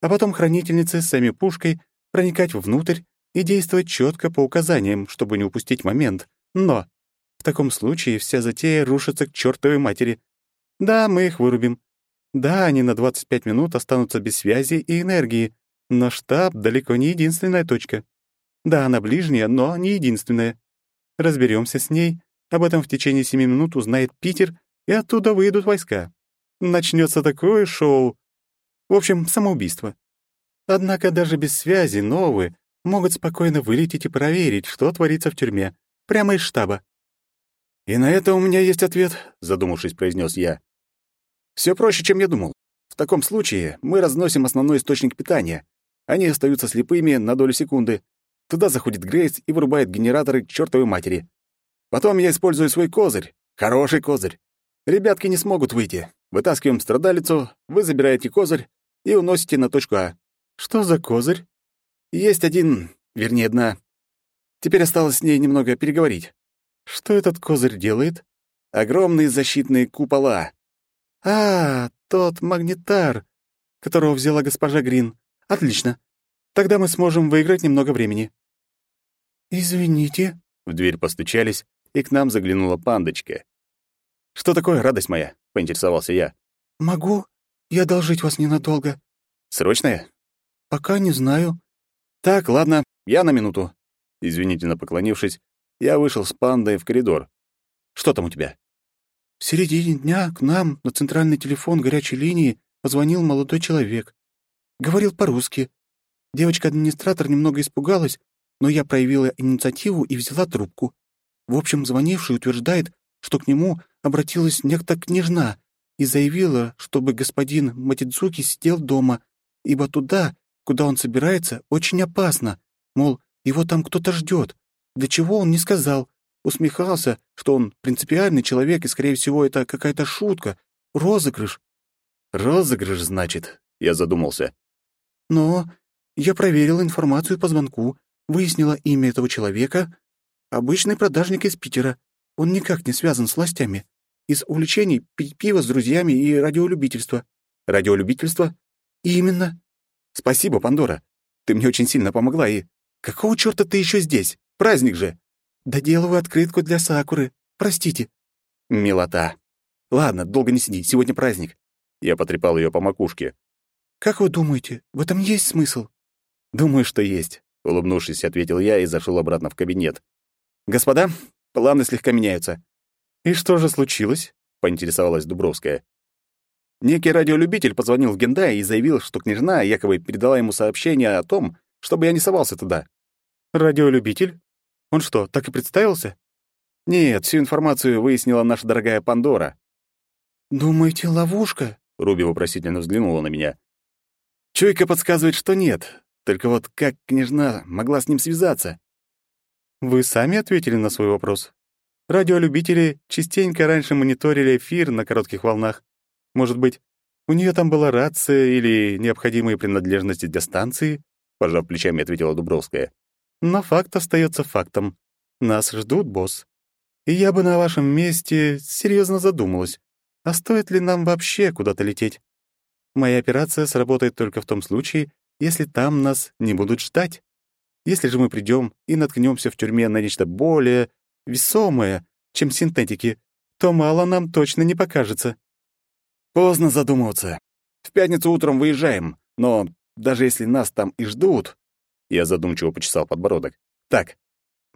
а потом хранительницы с сами пушкой проникать внутрь и действовать четко по указаниям, чтобы не упустить момент. Но в таком случае вся затея рушится к чертовой матери. Да, мы их вырубим. Да, они на 25 минут останутся без связи и энергии, но штаб далеко не единственная точка. Да, она ближняя, но не единственная. Разберемся с ней, об этом в течение семи минут узнает Питер, и оттуда выйдут войска. Начнется такое шоу, в общем, самоубийство. Однако даже без связи новые могут спокойно вылететь и проверить, что творится в тюрьме, прямо из штаба. «И на это у меня есть ответ», — задумавшись, произнес я. Все проще, чем я думал. В таком случае мы разносим основной источник питания. Они остаются слепыми на долю секунды. Туда заходит Грейс и вырубает генераторы к чертовой матери. Потом я использую свой козырь. Хороший козырь. Ребятки не смогут выйти. Вытаскиваем страдалицу, вы забираете козырь, и уносите на точку А. Что за козырь? Есть один, вернее, одна. Теперь осталось с ней немного переговорить. Что этот козырь делает? Огромные защитные купола. А, тот магнитар, которого взяла госпожа Грин. Отлично. Тогда мы сможем выиграть немного времени. Извините. В дверь постучались, и к нам заглянула пандочка. «Что такое, радость моя?» — поинтересовался я. «Могу я одолжить вас ненадолго». «Срочное?» «Пока не знаю». «Так, ладно, я на минуту». Извинительно поклонившись, я вышел с пандой в коридор. «Что там у тебя?» В середине дня к нам на центральный телефон горячей линии позвонил молодой человек. Говорил по-русски. Девочка-администратор немного испугалась, но я проявила инициативу и взяла трубку. В общем, звонивший утверждает, что к нему обратилась некто княжна и заявила, чтобы господин Матидзуки сидел дома, ибо туда, куда он собирается, очень опасно. Мол, его там кто-то ждет. Для чего он не сказал. Усмехался, что он принципиальный человек, и, скорее всего, это какая-то шутка, розыгрыш. «Розыгрыш, значит?» — я задумался. «Но я проверил информацию по звонку, выяснила имя этого человека. Обычный продажник из Питера. Он никак не связан с властями. Из увлечений пить пиво с друзьями и радиолюбительство. Радиолюбительство? Именно. Спасибо, Пандора. Ты мне очень сильно помогла и... Какого чёрта ты ещё здесь? Праздник же. Доделываю открытку для Сакуры. Простите. Милота. Ладно, долго не сиди, сегодня праздник. Я потрепал её по макушке. Как вы думаете, в этом есть смысл? Думаю, что есть, улыбнувшись, ответил я и зашёл обратно в кабинет. Господа, планы слегка меняются. «И что же случилось?» — поинтересовалась Дубровская. Некий радиолюбитель позвонил в Гендай и заявил, что княжна якобы передала ему сообщение о том, чтобы я не совался туда. «Радиолюбитель? Он что, так и представился?» «Нет, всю информацию выяснила наша дорогая Пандора». «Думаете, ловушка?» — Руби вопросительно взглянула на меня. Чуйка подсказывает, что нет. Только вот как княжна могла с ним связаться? «Вы сами ответили на свой вопрос?» Радиолюбители частенько раньше мониторили эфир на коротких волнах. Может быть, у нее там была рация или необходимые принадлежности для станции? Пожав плечами, ответила Дубровская. Но факт остается фактом. Нас ждут, босс. И я бы на вашем месте серьезно задумалась, а стоит ли нам вообще куда-то лететь? Моя операция сработает только в том случае, если там нас не будут ждать. Если же мы придем и наткнемся в тюрьме на нечто более весомое, чем синтетики, то мало нам точно не покажется. Поздно задумываться. В пятницу утром выезжаем, но даже если нас там и ждут, Я задумчиво почесал подбородок. Так,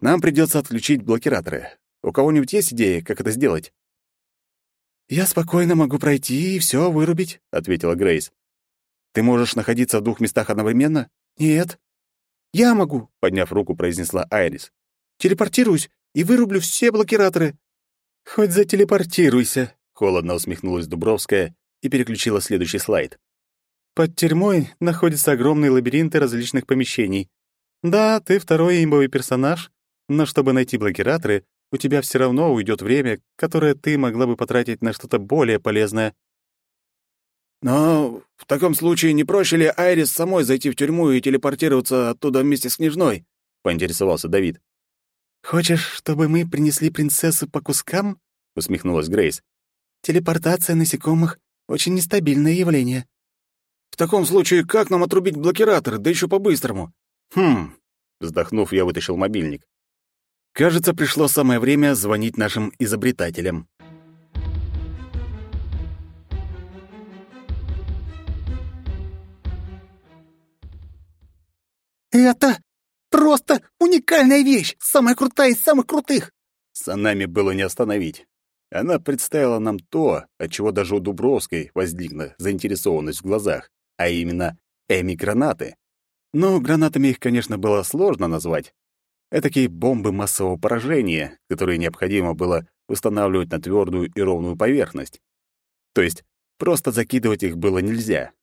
нам придется отключить блокираторы. У кого-нибудь есть идеи, как это сделать? «Я спокойно могу пройти и все вырубить», — ответила Грейс. «Ты можешь находиться в двух местах одновременно?» «Нет». «Я могу», — подняв руку, произнесла Айрис. «Телепортируюсь и вырублю все блокираторы». «Хоть зателепортируйся», — холодно усмехнулась Дубровская и переключила следующий слайд. «Под тюрьмой находятся огромные лабиринты различных помещений. Да, ты второй имбовый персонаж, но чтобы найти блокираторы, у тебя все равно уйдет время, которое ты могла бы потратить на что-то более полезное. Но в таком случае не проще ли Айрис самой зайти в тюрьму и телепортироваться оттуда вместе с княжной? поинтересовался Давид. Хочешь, чтобы мы принесли принцессу по кускам? усмехнулась Грейс. Телепортация насекомых очень нестабильное явление. В таком случае, как нам отрубить блокиратор, да еще по-быстрому? Хм, вздохнув, я вытащил мобильник. Кажется, пришло самое время звонить нашим изобретателям. «Это просто уникальная вещь! Самая крутая из самых крутых!» С нами было не остановить. Она представила нам то, от чего даже у Дубровской возникла заинтересованность в глазах, а именно эми-гранаты. Но гранатами их, конечно, было сложно назвать, Этакие бомбы массового поражения, которые необходимо было устанавливать на твердую и ровную поверхность. То есть просто закидывать их было нельзя.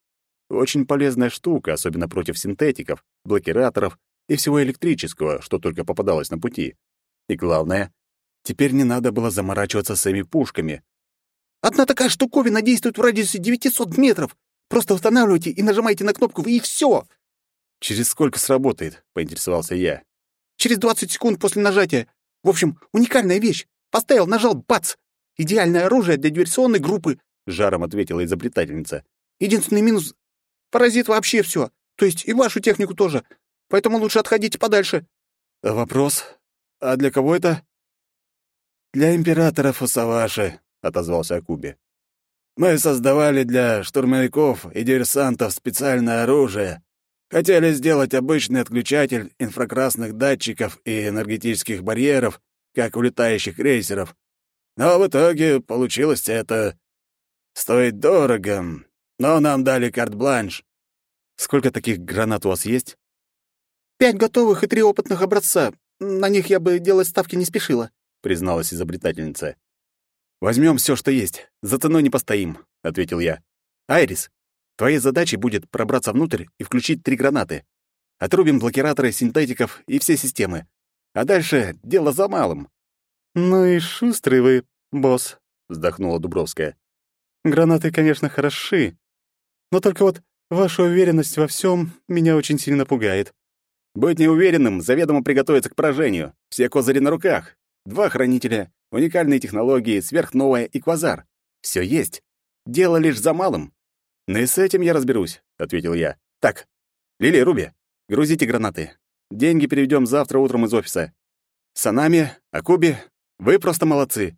Очень полезная штука, особенно против синтетиков, блокираторов и всего электрического, что только попадалось на пути. И главное, теперь не надо было заморачиваться с этими пушками. «Одна такая штуковина действует в радиусе 900 метров. Просто устанавливайте и нажимайте на кнопку, и все!» «Через сколько сработает?» — поинтересовался я. Через 20 секунд после нажатия. В общем, уникальная вещь. Поставил, нажал, бац! Идеальное оружие для диверсионной группы, — жаром ответила изобретательница. Единственный минус — паразит вообще все, то есть и вашу технику тоже. Поэтому лучше отходите подальше. Вопрос. А для кого это? Для императора Фусаваши, — отозвался Акуби. Мы создавали для штурмовиков и диверсантов специальное оружие, Хотели сделать обычный отключатель инфракрасных датчиков и энергетических барьеров, как у летающих крейсеров. Но в итоге получилось это. Стоит дорого, но нам дали карт-бланш. Сколько таких гранат у вас есть? Пять готовых и три опытных образца. На них я бы делать ставки не спешила, призналась изобретательница. Возьмем все, что есть. За ценой не постоим, ответил я. Айрис, Твоей задачей будет пробраться внутрь и включить три гранаты. Отрубим блокираторы синтетиков и все системы. А дальше дело за малым». «Ну и шустрый вы, босс», — вздохнула Дубровская. «Гранаты, конечно, хороши, но только вот ваша уверенность во всем меня очень сильно пугает». «Быть неуверенным, заведомо приготовиться к поражению. Все козыри на руках. Два хранителя, уникальные технологии, сверхновая и квазар. Все есть. Дело лишь за малым. «Ну и с этим я разберусь», — ответил я. «Так, Лили, Руби, грузите гранаты. Деньги переведем завтра утром из офиса. Санами, Акуби, вы просто молодцы».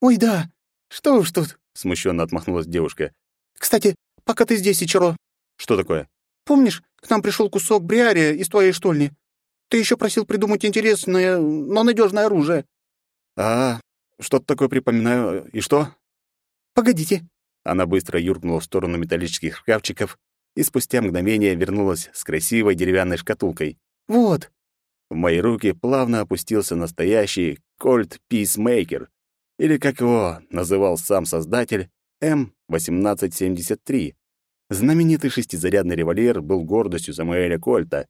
«Ой, да, что уж тут», — смущенно отмахнулась девушка. «Кстати, пока ты здесь, Ичаро...» «Что такое?» «Помнишь, к нам пришел кусок бриария из твоей штольни? Ты еще просил придумать интересное, но надежное оружие». «А, что-то такое припоминаю. И что?» «Погодите, она быстро юркнула в сторону металлических шкафчиков и спустя мгновение вернулась с красивой деревянной шкатулкой. «Вот!» В мои руки плавно опустился настоящий Colt Peacemaker, или, как его называл сам создатель, М-1873. Знаменитый шестизарядный револьвер был гордостью Самуэля Кольта,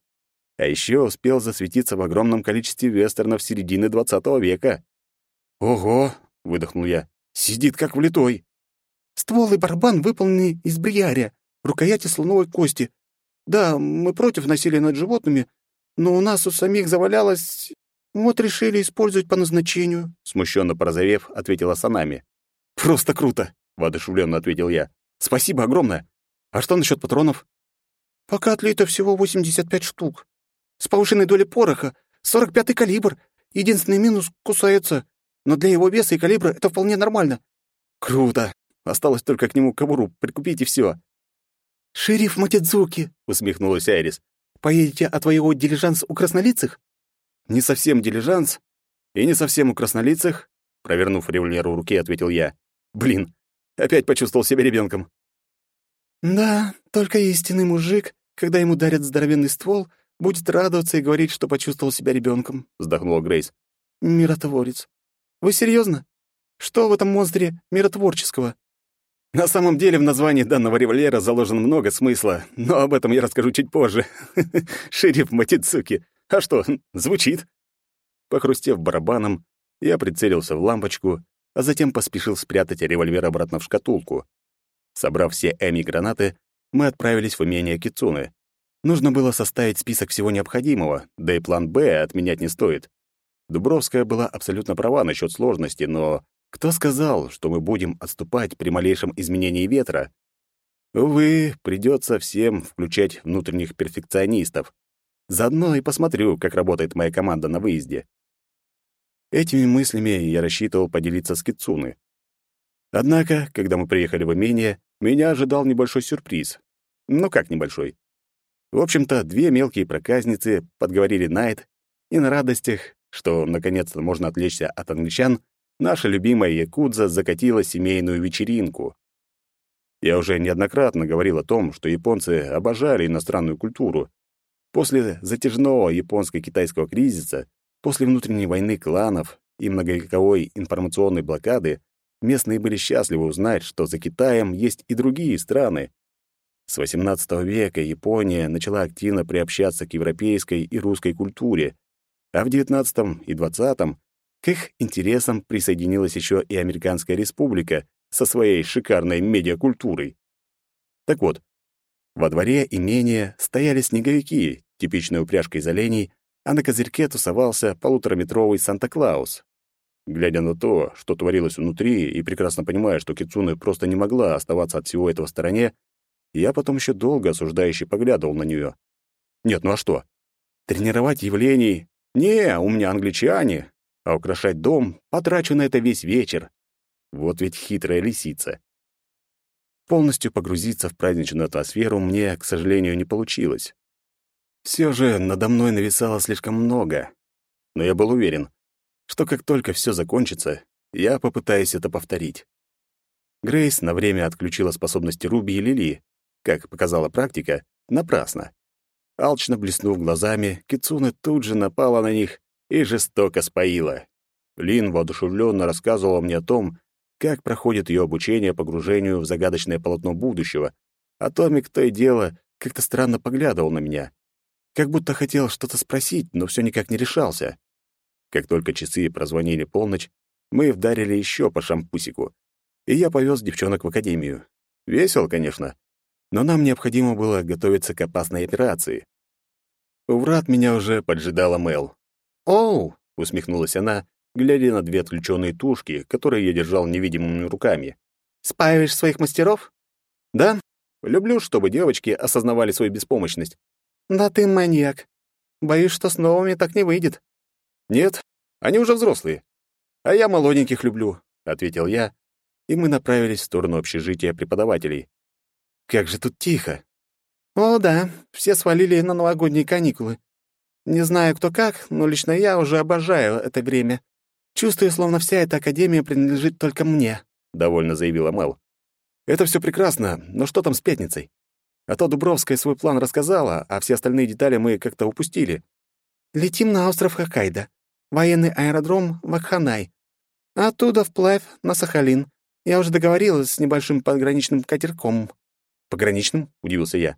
а еще успел засветиться в огромном количестве вестернов середины XX века. «Ого!» — выдохнул я. «Сидит как влитой!» Ствол и барабан выполнены из бриярия, рукояти слоновой кости. Да, мы против насилия над животными, но у нас у самих завалялось... Вот решили использовать по назначению», — смущенно порозовев, ответила Санами. «Просто круто!» — воодушевленно ответил я. «Спасибо огромное! А что насчет патронов?» «Пока отлито всего 85 штук. С повышенной долей пороха, 45-й калибр. Единственный минус — кусается. Но для его веса и калибра это вполне нормально». «Круто! Осталось только к нему кобуру прикупить и все. «Шериф Матидзуки», — усмехнулась Айрис. поедете отвоевывать дилижанс у краснолицых?» «Не совсем дилижанс и не совсем у краснолицых», провернув револьвер в руке, ответил я. «Блин, опять почувствовал себя ребенком. «Да, только истинный мужик, когда ему дарят здоровенный ствол, будет радоваться и говорить, что почувствовал себя ребенком», — вздохнула Грейс. «Миротворец. Вы серьезно? Что в этом монстре миротворческого?» На самом деле в названии данного револьвера заложено много смысла, но об этом я расскажу чуть позже. *laughs* Шериф Матицуки. А что, звучит? Похрустев барабаном, я прицелился в лампочку, а затем поспешил спрятать револьвер обратно в шкатулку. Собрав все эми-гранаты, мы отправились в имение Кицуны. Нужно было составить список всего необходимого, да и план «Б» отменять не стоит. Дубровская была абсолютно права насчет сложности, но кто сказал, что мы будем отступать при малейшем изменении ветра? Увы, придется всем включать внутренних перфекционистов. Заодно и посмотрю, как работает моя команда на выезде. Этими мыслями я рассчитывал поделиться с Кицуны. Однако, когда мы приехали в имение, меня ожидал небольшой сюрприз. Ну как небольшой? В общем-то, две мелкие проказницы подговорили Найт, и на радостях, что наконец-то можно отвлечься от англичан, наша любимая якудза закатила семейную вечеринку. Я уже неоднократно говорил о том, что японцы обожали иностранную культуру. После затяжного японско-китайского кризиса, после внутренней войны кланов и многовековой информационной блокады местные были счастливы узнать, что за Китаем есть и другие страны. С XVIII века Япония начала активно приобщаться к европейской и русской культуре, а в XIX и XX к их интересам присоединилась еще и Американская республика со своей шикарной медиакультурой. Так вот, во дворе имения стояли снеговики, типичной упряжкой из оленей, а на козырьке тусовался полутораметровый Санта-Клаус. Глядя на то, что творилось внутри, и прекрасно понимая, что Кицуне просто не могла оставаться от всего этого в стороне, я потом еще долго осуждающе поглядывал на нее. Нет, ну а что? Тренировать явлений? Не, у меня англичане, а украшать дом потрачу на это весь вечер. Вот ведь хитрая лисица. Полностью погрузиться в праздничную атмосферу мне, к сожалению, не получилось. Все же надо мной нависало слишком много. Но я был уверен, что как только все закончится, я попытаюсь это повторить. Грейс на время отключила способности Руби и Лили. Как показала практика, напрасно. Алчно блеснув глазами, Кицуна тут же напала на них и жестоко споила. Лин воодушевленно рассказывала мне о том, как проходит ее обучение погружению в загадочное полотно будущего, а Томик то и дело как-то странно поглядывал на меня. Как будто хотел что-то спросить, но все никак не решался. Как только часы прозвонили полночь, мы вдарили еще по шампусику, и я повез девчонок в академию. Весело, конечно, но нам необходимо было готовиться к опасной операции. У врат меня уже поджидала Мел. «Оу!» — усмехнулась она, глядя на две отключенные тушки, которые я держал невидимыми руками. «Спаиваешь своих мастеров?» «Да. Люблю, чтобы девочки осознавали свою беспомощность». «Да ты маньяк. Боюсь, что с новыми так не выйдет». «Нет, они уже взрослые. А я молоденьких люблю», — ответил я, и мы направились в сторону общежития преподавателей. «Как же тут тихо!» «О, да, все свалили на новогодние каникулы. Не знаю, кто как, но лично я уже обожаю это время. Чувствую, словно вся эта академия принадлежит только мне», — довольно заявила Мэл. «Это все прекрасно, но что там с пятницей? А то Дубровская свой план рассказала, а все остальные детали мы как-то упустили». «Летим на остров Хоккайдо, военный аэродром Вакханай. Оттуда вплавь на Сахалин. Я уже договорилась с небольшим пограничным катерком». «Пограничным?» — удивился я.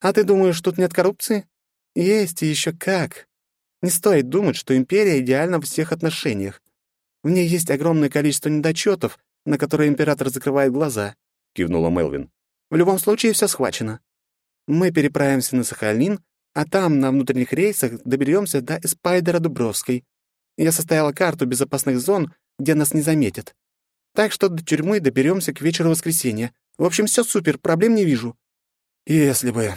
«А ты думаешь, тут нет коррупции?» Есть и еще как. Не стоит думать, что империя идеальна в всех отношениях. В ней есть огромное количество недочетов, на которые император закрывает глаза, кивнула Мелвин. В любом случае все схвачено. Мы переправимся на Сахалин, а там на внутренних рейсах доберемся до Спайдера Дубровской. Я составила карту безопасных зон, где нас не заметят. Так что до тюрьмы доберемся к вечеру воскресенья. В общем, все супер, проблем не вижу. Если бы,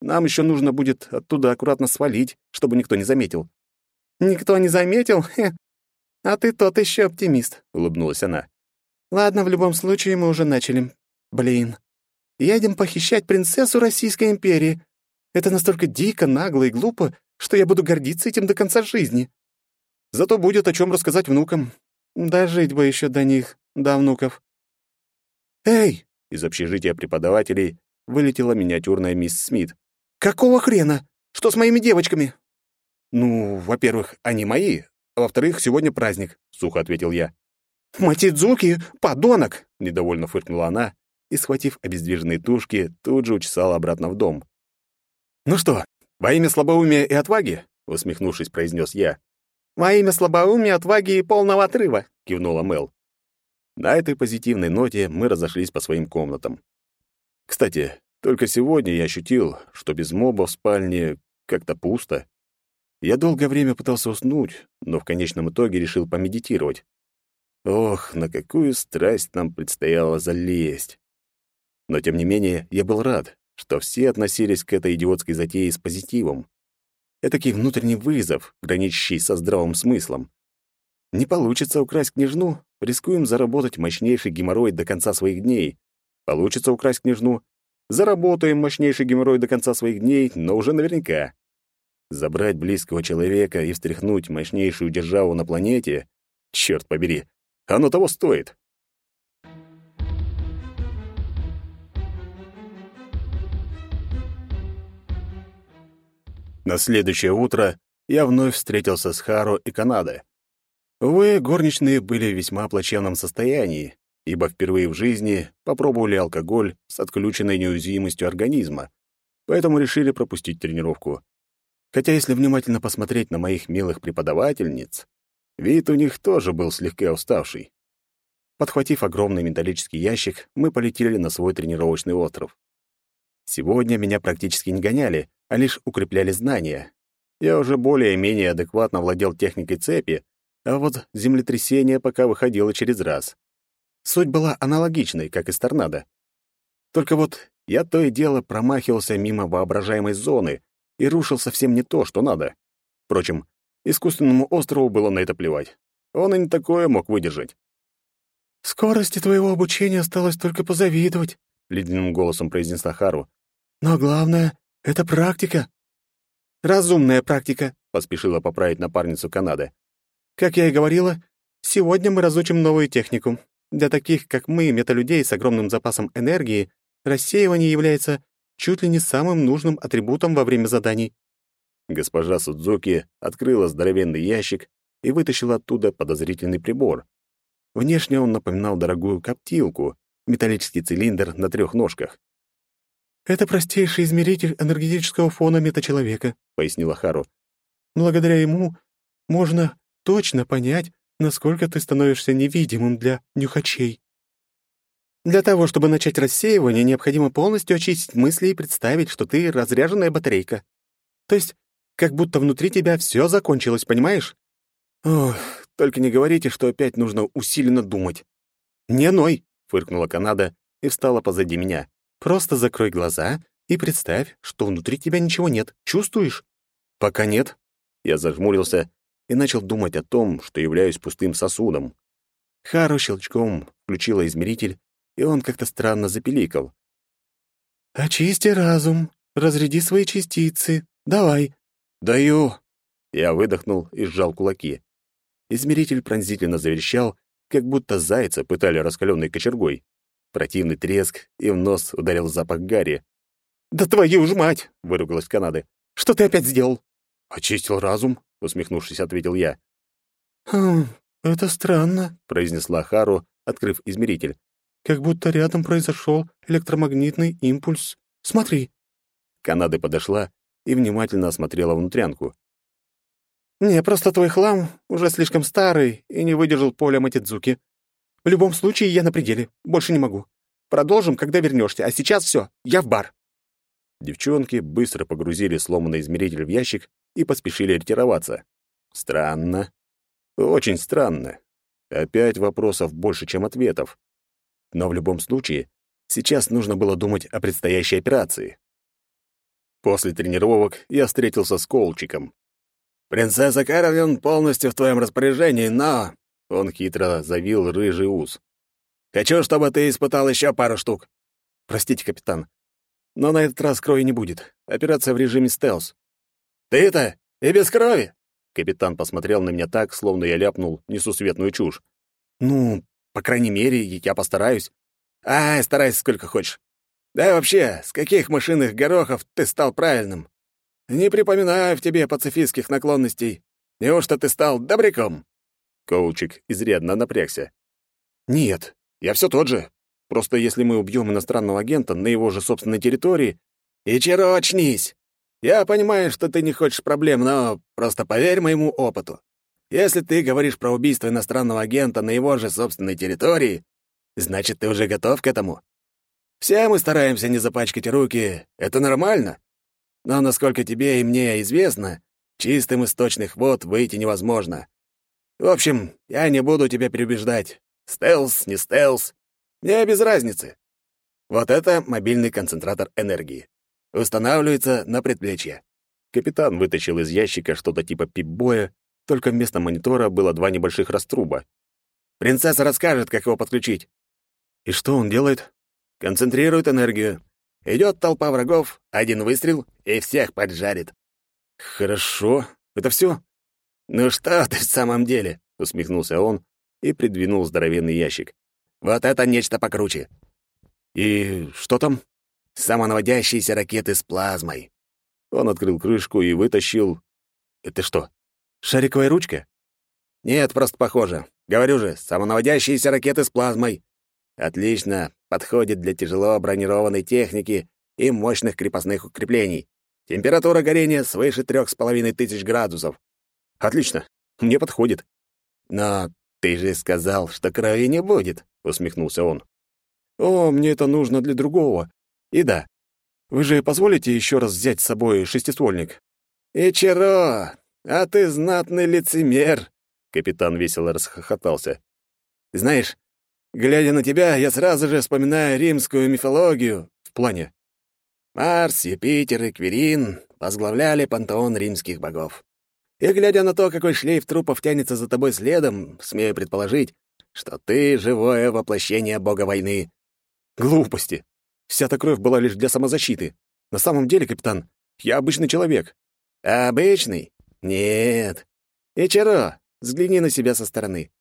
нам еще нужно будет оттуда аккуратно свалить, чтобы никто не заметил». «Никто не заметил? Хе. А ты тот еще оптимист», — улыбнулась она. «Ладно, в любом случае мы уже начали. Блин. Едем похищать принцессу Российской империи. Это настолько дико, нагло и глупо, что я буду гордиться этим до конца жизни. Зато будет о чем рассказать внукам. Дожить бы еще до них, до внуков. «Эй!» — из общежития преподавателей вылетела миниатюрная мисс Смит. «Какого хрена? Что с моими девочками?» «Ну, во-первых, они мои, а во-вторых, сегодня праздник», — сухо ответил я. «Матидзуки, подонок!» — недовольно фыркнула она и, схватив обездвиженные тушки, тут же учесала обратно в дом. «Ну что, во имя слабоумия и отваги?» — усмехнувшись, произнес я. «Во имя слабоумия, отваги и полного отрыва!» — кивнула Мел. На этой позитивной ноте мы разошлись по своим комнатам. Кстати, только сегодня я ощутил, что без моба в спальне как-то пусто. Я долгое время пытался уснуть, но в конечном итоге решил помедитировать. Ох, на какую страсть нам предстояло залезть. Но тем не менее, я был рад, что все относились к этой идиотской затее с позитивом. Этакий внутренний вызов, граничащий со здравым смыслом. Не получится украсть княжну, рискуем заработать мощнейший геморрой до конца своих дней. Получится украсть княжну, заработаем мощнейший геморрой до конца своих дней, но уже наверняка. Забрать близкого человека и встряхнуть мощнейшую державу на планете, черт побери, оно того стоит. На следующее утро я вновь встретился с Харо и Канадой. Увы, горничные были в весьма плачевном состоянии, ибо впервые в жизни попробовали алкоголь с отключенной неуязвимостью организма, поэтому решили пропустить тренировку. Хотя если внимательно посмотреть на моих милых преподавательниц, вид у них тоже был слегка уставший. Подхватив огромный металлический ящик, мы полетели на свой тренировочный остров. Сегодня меня практически не гоняли, а лишь укрепляли знания. Я уже более-менее адекватно владел техникой цепи, а вот землетрясение пока выходило через раз. Суть была аналогичной, как и с торнадо. Только вот я то и дело промахивался мимо воображаемой зоны и рушил совсем не то, что надо. Впрочем, искусственному острову было на это плевать. Он и не такое мог выдержать. «Скорости твоего обучения осталось только позавидовать», — ледяным голосом произнесла Хару. «Но главное — это практика». «Разумная практика», — поспешила поправить напарницу Канады. «Как я и говорила, сегодня мы разучим новую технику. Для таких, как мы, металюдей с огромным запасом энергии, рассеивание является чуть ли не самым нужным атрибутом во время заданий». Госпожа Судзуки открыла здоровенный ящик и вытащила оттуда подозрительный прибор. Внешне он напоминал дорогую коптилку, металлический цилиндр на трех ножках. «Это простейший измеритель энергетического фона метачеловека», — пояснила Хару. «Благодаря ему можно точно понять, насколько ты становишься невидимым для нюхачей. Для того, чтобы начать рассеивание, необходимо полностью очистить мысли и представить, что ты разряженная батарейка. То есть, как будто внутри тебя все закончилось, понимаешь? Ох, только не говорите, что опять нужно усиленно думать. «Не ной!» — фыркнула Канада и встала позади меня. Просто закрой глаза и представь, что внутри тебя ничего нет. Чувствуешь? Пока нет. Я зажмурился и начал думать о том, что являюсь пустым сосудом. Хару щелчком включила измеритель, и он как-то странно запеликал. «Очисти разум, разряди свои частицы. Давай». «Даю». Я выдохнул и сжал кулаки. Измеритель пронзительно заверещал, как будто зайца пытали раскаленной кочергой. Противный треск, и в нос ударил запах гари. «Да твою ж мать!» — выругалась Канады. «Что ты опять сделал?» «Очистил разум», — усмехнувшись, ответил я. «Хм, это странно», — произнесла Хару, открыв измеритель. «Как будто рядом произошел электромагнитный импульс. Смотри». Канады подошла и внимательно осмотрела внутрянку. «Не, просто твой хлам уже слишком старый и не выдержал поля Матидзуки. В любом случае, я на пределе. Больше не могу. Продолжим, когда вернешься. А сейчас все. Я в бар». Девчонки быстро погрузили сломанный измеритель в ящик и поспешили ретироваться. Странно. Очень странно. Опять вопросов больше, чем ответов. Но в любом случае, сейчас нужно было думать о предстоящей операции. После тренировок я встретился с Колчиком. «Принцесса Кэролин полностью в твоем распоряжении, но он хитро завил рыжий ус. «Хочу, чтобы ты испытал еще пару штук». «Простите, капитан. Но на этот раз крови не будет. Операция в режиме стелс. «Ты-то и без крови?» Капитан посмотрел на меня так, словно я ляпнул несусветную чушь. «Ну, по крайней мере, я постараюсь». «Ай, старайся сколько хочешь. Да вообще, с каких мышиных горохов ты стал правильным? Не припоминаю в тебе пацифистских наклонностей. Неужто ты стал добряком?» Коучик изрядно напрягся. «Нет, я все тот же. Просто если мы убьем иностранного агента на его же собственной территории...» «Ичиро, очнись! Я понимаю, что ты не хочешь проблем, но просто поверь моему опыту. Если ты говоришь про убийство иностранного агента на его же собственной территории, значит, ты уже готов к этому. Все мы стараемся не запачкать руки, это нормально. Но, насколько тебе и мне известно, чистым источных вод выйти невозможно. В общем, я не буду тебя переубеждать. Стелс, не стелс. Мне без разницы. Вот это мобильный концентратор энергии. Устанавливается на предплечье. Капитан вытащил из ящика что-то типа пип-боя, только вместо монитора было два небольших раструба. Принцесса расскажет, как его подключить. И что он делает? Концентрирует энергию. Идет толпа врагов, один выстрел и всех поджарит. Хорошо. Это все? Ну что ты в самом деле? усмехнулся он и придвинул здоровенный ящик. Вот это нечто покруче. И что там? самонаводящиеся ракеты с плазмой. Он открыл крышку и вытащил... Это что, шариковая ручка? Нет, просто похоже. Говорю же, самонаводящиеся ракеты с плазмой. Отлично, подходит для тяжело бронированной техники и мощных крепостных укреплений. Температура горения свыше трех с половиной тысяч градусов. Отлично, мне подходит. Но ты же сказал, что крови не будет, усмехнулся он. О, мне это нужно для другого. И да, вы же позволите еще раз взять с собой шестиствольник? Ичиро, а ты знатный лицемер, капитан весело расхохотался. Знаешь, глядя на тебя, я сразу же вспоминаю римскую мифологию в плане. Марс, Юпитер и Кверин возглавляли пантеон римских богов. И глядя на то, какой шлейф трупов тянется за тобой следом, смею предположить, что ты живое воплощение бога войны. Глупости. Вся эта кровь была лишь для самозащиты. На самом деле, капитан, я обычный человек. Обычный? Нет. Ичаро, взгляни на себя со стороны.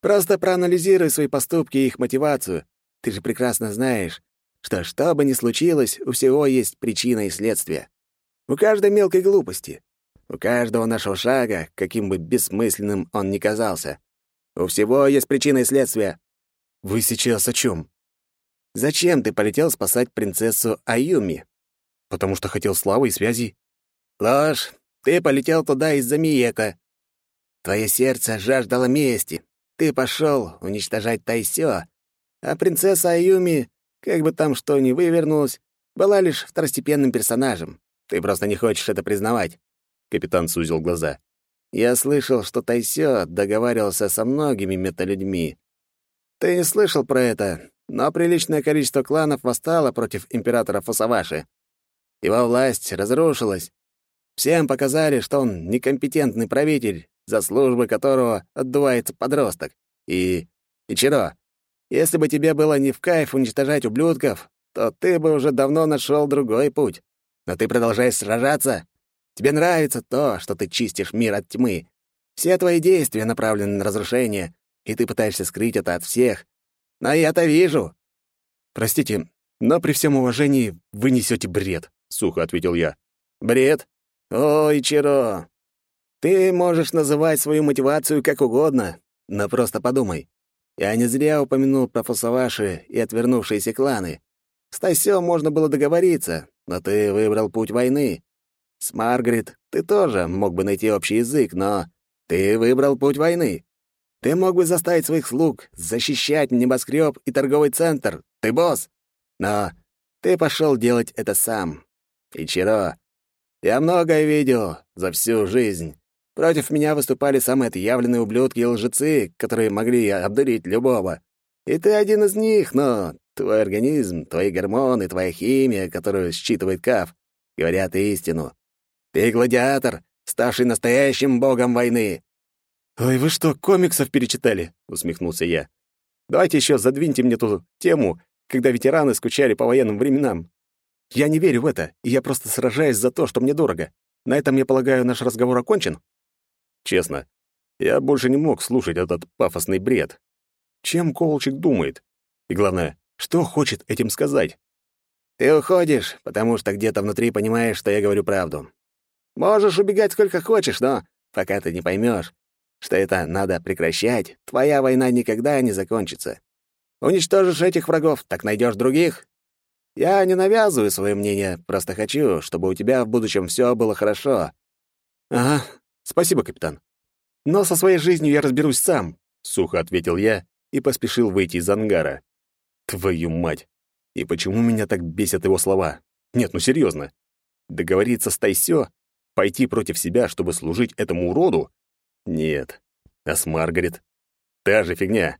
Просто проанализируй свои поступки и их мотивацию. Ты же прекрасно знаешь, что что бы ни случилось, у всего есть причина и следствие. У каждой мелкой глупости, у каждого нашего шага, каким бы бессмысленным он ни казался, у всего есть причина и следствие. Вы сейчас о чем? Зачем ты полетел спасать принцессу Аюми? Потому что хотел славы и связей. Ложь. Ты полетел туда из-за Миека. Твое сердце жаждало мести. Ты пошел уничтожать Тайсё. А принцесса Аюми, как бы там что ни вывернулось, была лишь второстепенным персонажем. Ты просто не хочешь это признавать. Капитан сузил глаза. Я слышал, что Тайсё договаривался со многими металюдьми. Ты не слышал про это, но приличное количество кланов восстало против императора Фусаваши. Его власть разрушилась. Всем показали, что он некомпетентный правитель, за службы которого отдувается подросток. И... Ичиро, если бы тебе было не в кайф уничтожать ублюдков, то ты бы уже давно нашел другой путь. Но ты продолжаешь сражаться. Тебе нравится то, что ты чистишь мир от тьмы. Все твои действия направлены на разрушение, и ты пытаешься скрыть это от всех, но я-то вижу. Простите, но при всем уважении вы несете бред, сухо ответил я. Бред? Ой, Чиро. Ты можешь называть свою мотивацию как угодно, но просто подумай. Я не зря упомянул про Фусаваши и отвернувшиеся кланы. С Тайсё можно было договориться, но ты выбрал путь войны. С Маргарет ты тоже мог бы найти общий язык, но ты выбрал путь войны. Ты мог бы заставить своих слуг защищать небоскреб и торговый центр. Ты босс. Но ты пошел делать это сам. Ичиро, я многое видел за всю жизнь. Против меня выступали самые отъявленные ублюдки и лжецы, которые могли обдурить любого. И ты один из них, но твой организм, твои гормоны, твоя химия, которую считывает КАФ, говорят истину. Ты гладиатор, ставший настоящим богом войны. «Ой, вы что, комиксов перечитали?» — усмехнулся я. «Давайте еще задвиньте мне ту тему, когда ветераны скучали по военным временам». Я не верю в это, и я просто сражаюсь за то, что мне дорого. На этом, я полагаю, наш разговор окончен?» Честно, я больше не мог слушать этот пафосный бред. Чем Колчик думает? И главное, что хочет этим сказать? «Ты уходишь, потому что где-то внутри понимаешь, что я говорю правду. Можешь убегать сколько хочешь, но пока ты не поймешь, что это надо прекращать, твоя война никогда не закончится. Уничтожишь этих врагов, так найдешь других. Я не навязываю свое мнение, просто хочу, чтобы у тебя в будущем все было хорошо. Ага, спасибо, капитан. Но со своей жизнью я разберусь сам, сухо ответил я и поспешил выйти из ангара. Твою мать! И почему меня так бесят его слова? Нет, ну серьезно. Договориться с Тайсё? Пойти против себя, чтобы служить этому уроду? Нет. А с Маргарет? Та же фигня.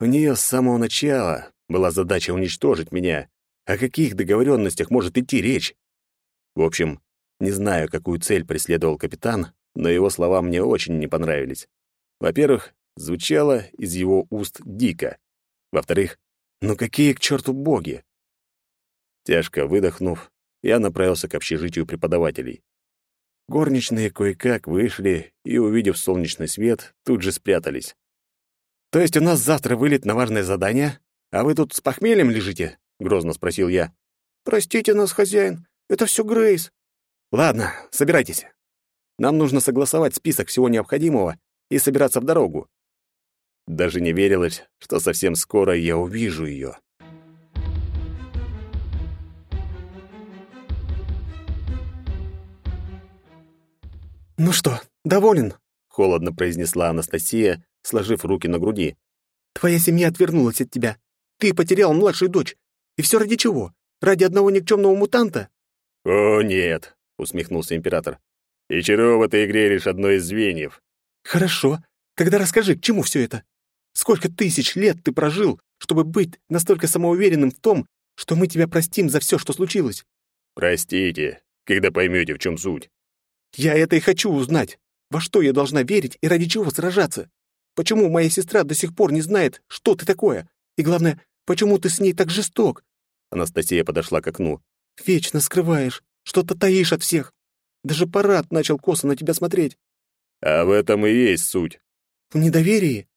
У нее с самого начала была задача уничтожить меня. О каких договоренностях может идти речь? В общем, не знаю, какую цель преследовал капитан, но его слова мне очень не понравились. Во-первых, звучало из его уст дико. Во-вторых, ну какие к черту боги? Тяжко выдохнув, я направился к общежитию преподавателей. Горничные кое-как вышли и, увидев солнечный свет, тут же спрятались. «То есть у нас завтра вылет на важное задание, а вы тут с похмельем лежите?» — грозно спросил я. «Простите нас, хозяин, это все Грейс». «Ладно, собирайтесь. Нам нужно согласовать список всего необходимого и собираться в дорогу. Даже не верилось, что совсем скоро я увижу ее. «Ну что, доволен?» — холодно произнесла Анастасия, сложив руки на груди. «Твоя семья отвернулась от тебя. Ты потерял младшую дочь. И все ради чего? Ради одного никчемного мутанта?» «О, нет!» — усмехнулся император. «Ичиро в этой игре лишь одно из звеньев». «Хорошо. Тогда расскажи, к чему все это? Сколько тысяч лет ты прожил, чтобы быть настолько самоуверенным в том, что мы тебя простим за все, что случилось?» «Простите, когда поймете, в чем суть». «Я это и хочу узнать. Во что я должна верить и ради чего сражаться? Почему моя сестра до сих пор не знает, что ты такое? И главное, почему ты с ней так жесток?» Анастасия подошла к окну. «Вечно скрываешь, что-то таишь от всех. Даже парад начал косо на тебя смотреть». «А в этом и есть суть». «В недоверии?»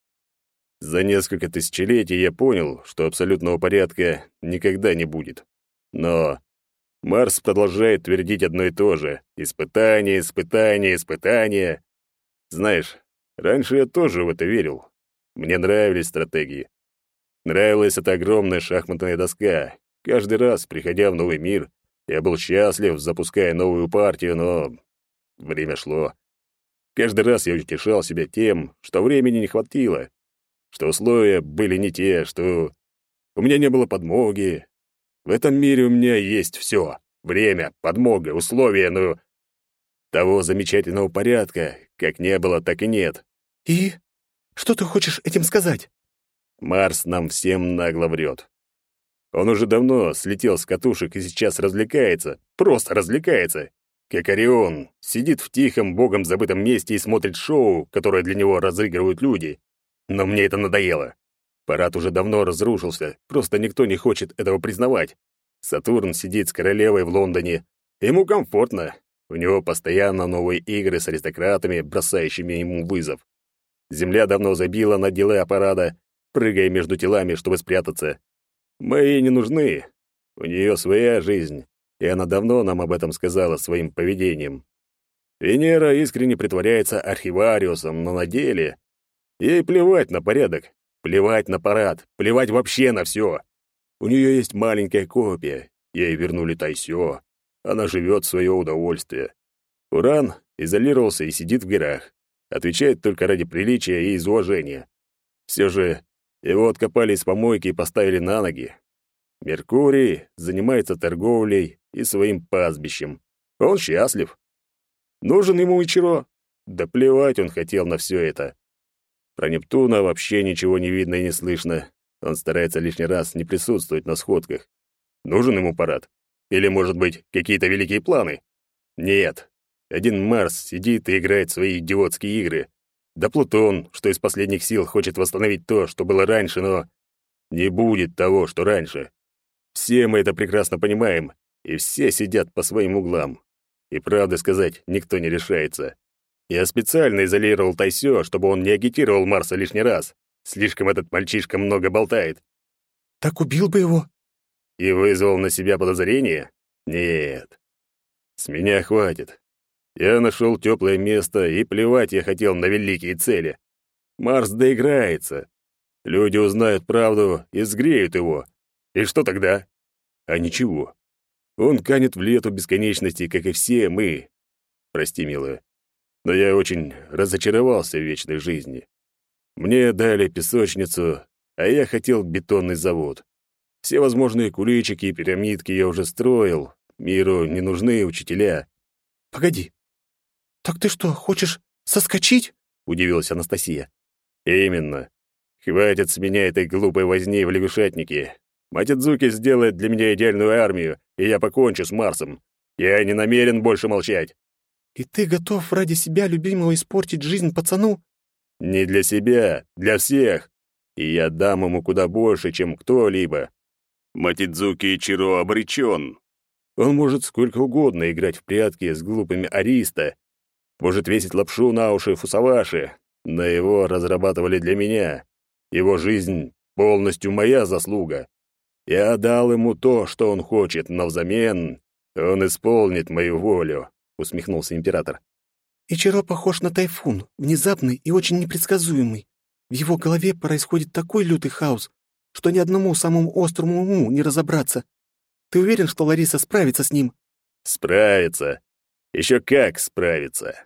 За несколько тысячелетий я понял, что абсолютного порядка никогда не будет. Но Марс продолжает твердить одно и то же. Испытание, испытание, испытание. Знаешь, раньше я тоже в это верил. Мне нравились стратегии. Нравилась эта огромная шахматная доска. Каждый раз, приходя в новый мир, я был счастлив, запуская новую партию, но время шло. Каждый раз я утешал себя тем, что времени не хватило, что условия были не те, что у меня не было подмоги. В этом мире у меня есть все: время, подмога, условия, но того замечательного порядка, как не было, так и нет. И что ты хочешь этим сказать? Марс нам всем нагло врет. Он уже давно слетел с катушек и сейчас развлекается, просто развлекается. Как Орион, сидит в тихом, богом забытом месте и смотрит шоу, которое для него разыгрывают люди. Но мне это надоело. Парад уже давно разрушился, просто никто не хочет этого признавать. Сатурн сидит с королевой в Лондоне. Ему комфортно. У него постоянно новые игры с аристократами, бросающими ему вызов. Земля давно забила на дела парада, прыгая между телами, чтобы спрятаться. Мы ей не нужны. У нее своя жизнь, и она давно нам об этом сказала своим поведением. Венера искренне притворяется архивариусом, но на деле Ей плевать на порядок, плевать на парад, плевать вообще на все. У нее есть маленькая копия, ей вернули Тайсё. Она живет свое удовольствие. Уран изолировался и сидит в горах. Отвечает только ради приличия и из. Все же его откопали из помойки и поставили на ноги. Меркурий занимается торговлей и своим пастбищем. Он счастлив. Нужен ему Ичиро. Да плевать он хотел на все это. Про Нептуна вообще ничего не видно и не слышно. Он старается лишний раз не присутствовать на сходках. Нужен ему парад? Или, может быть, какие-то великие планы? Нет. Один Марс сидит и играет свои идиотские игры. Да Плутон, что из последних сил хочет восстановить то, что было раньше, но не будет того, что раньше. Все мы это прекрасно понимаем, и все сидят по своим углам. И правда сказать, никто не решается. Я специально изолировал Тайсё, чтобы он не агитировал Марса лишний раз. Слишком этот мальчишка много болтает. Так убил бы его. И вызвал на себя подозрение? Нет. С меня хватит. Я нашел теплое место, и плевать я хотел на великие цели. Марс доиграется. Люди узнают правду и сгреют его. И что тогда? А ничего. Он канет в лету бесконечности, как и все мы. Прости, милая, но я очень разочаровался в вечной жизни. Мне дали песочницу, а я хотел бетонный завод. Все возможные куличики и пирамидки я уже строил. Миру не нужны учителя. Погоди. Так ты что, хочешь соскочить? удивилась Анастасия. Именно. Хватит с меня этой глупой возни в лягушатнике. Матидзуки сделает для меня идеальную армию, и я покончу с Марсом. Я не намерен больше молчать. И ты готов ради себя любимого испортить жизнь пацану? Не для себя, для всех. И я дам ему куда больше, чем кто-либо. Матидзуки Ичиро обречен. Он может сколько угодно играть в прятки с глупыми Ариста, может весить лапшу на уши Фусаваши, но его разрабатывали для меня. Его жизнь полностью моя заслуга. Я дал ему то, что он хочет, но взамен он исполнит мою волю», — усмехнулся император. «Ичиро похож на тайфун, внезапный и очень непредсказуемый. В его голове происходит такой лютый хаос, что ни одному самому острому уму не разобраться. Ты уверен, что Лариса справится с ним?» «Справится. Еще как справится.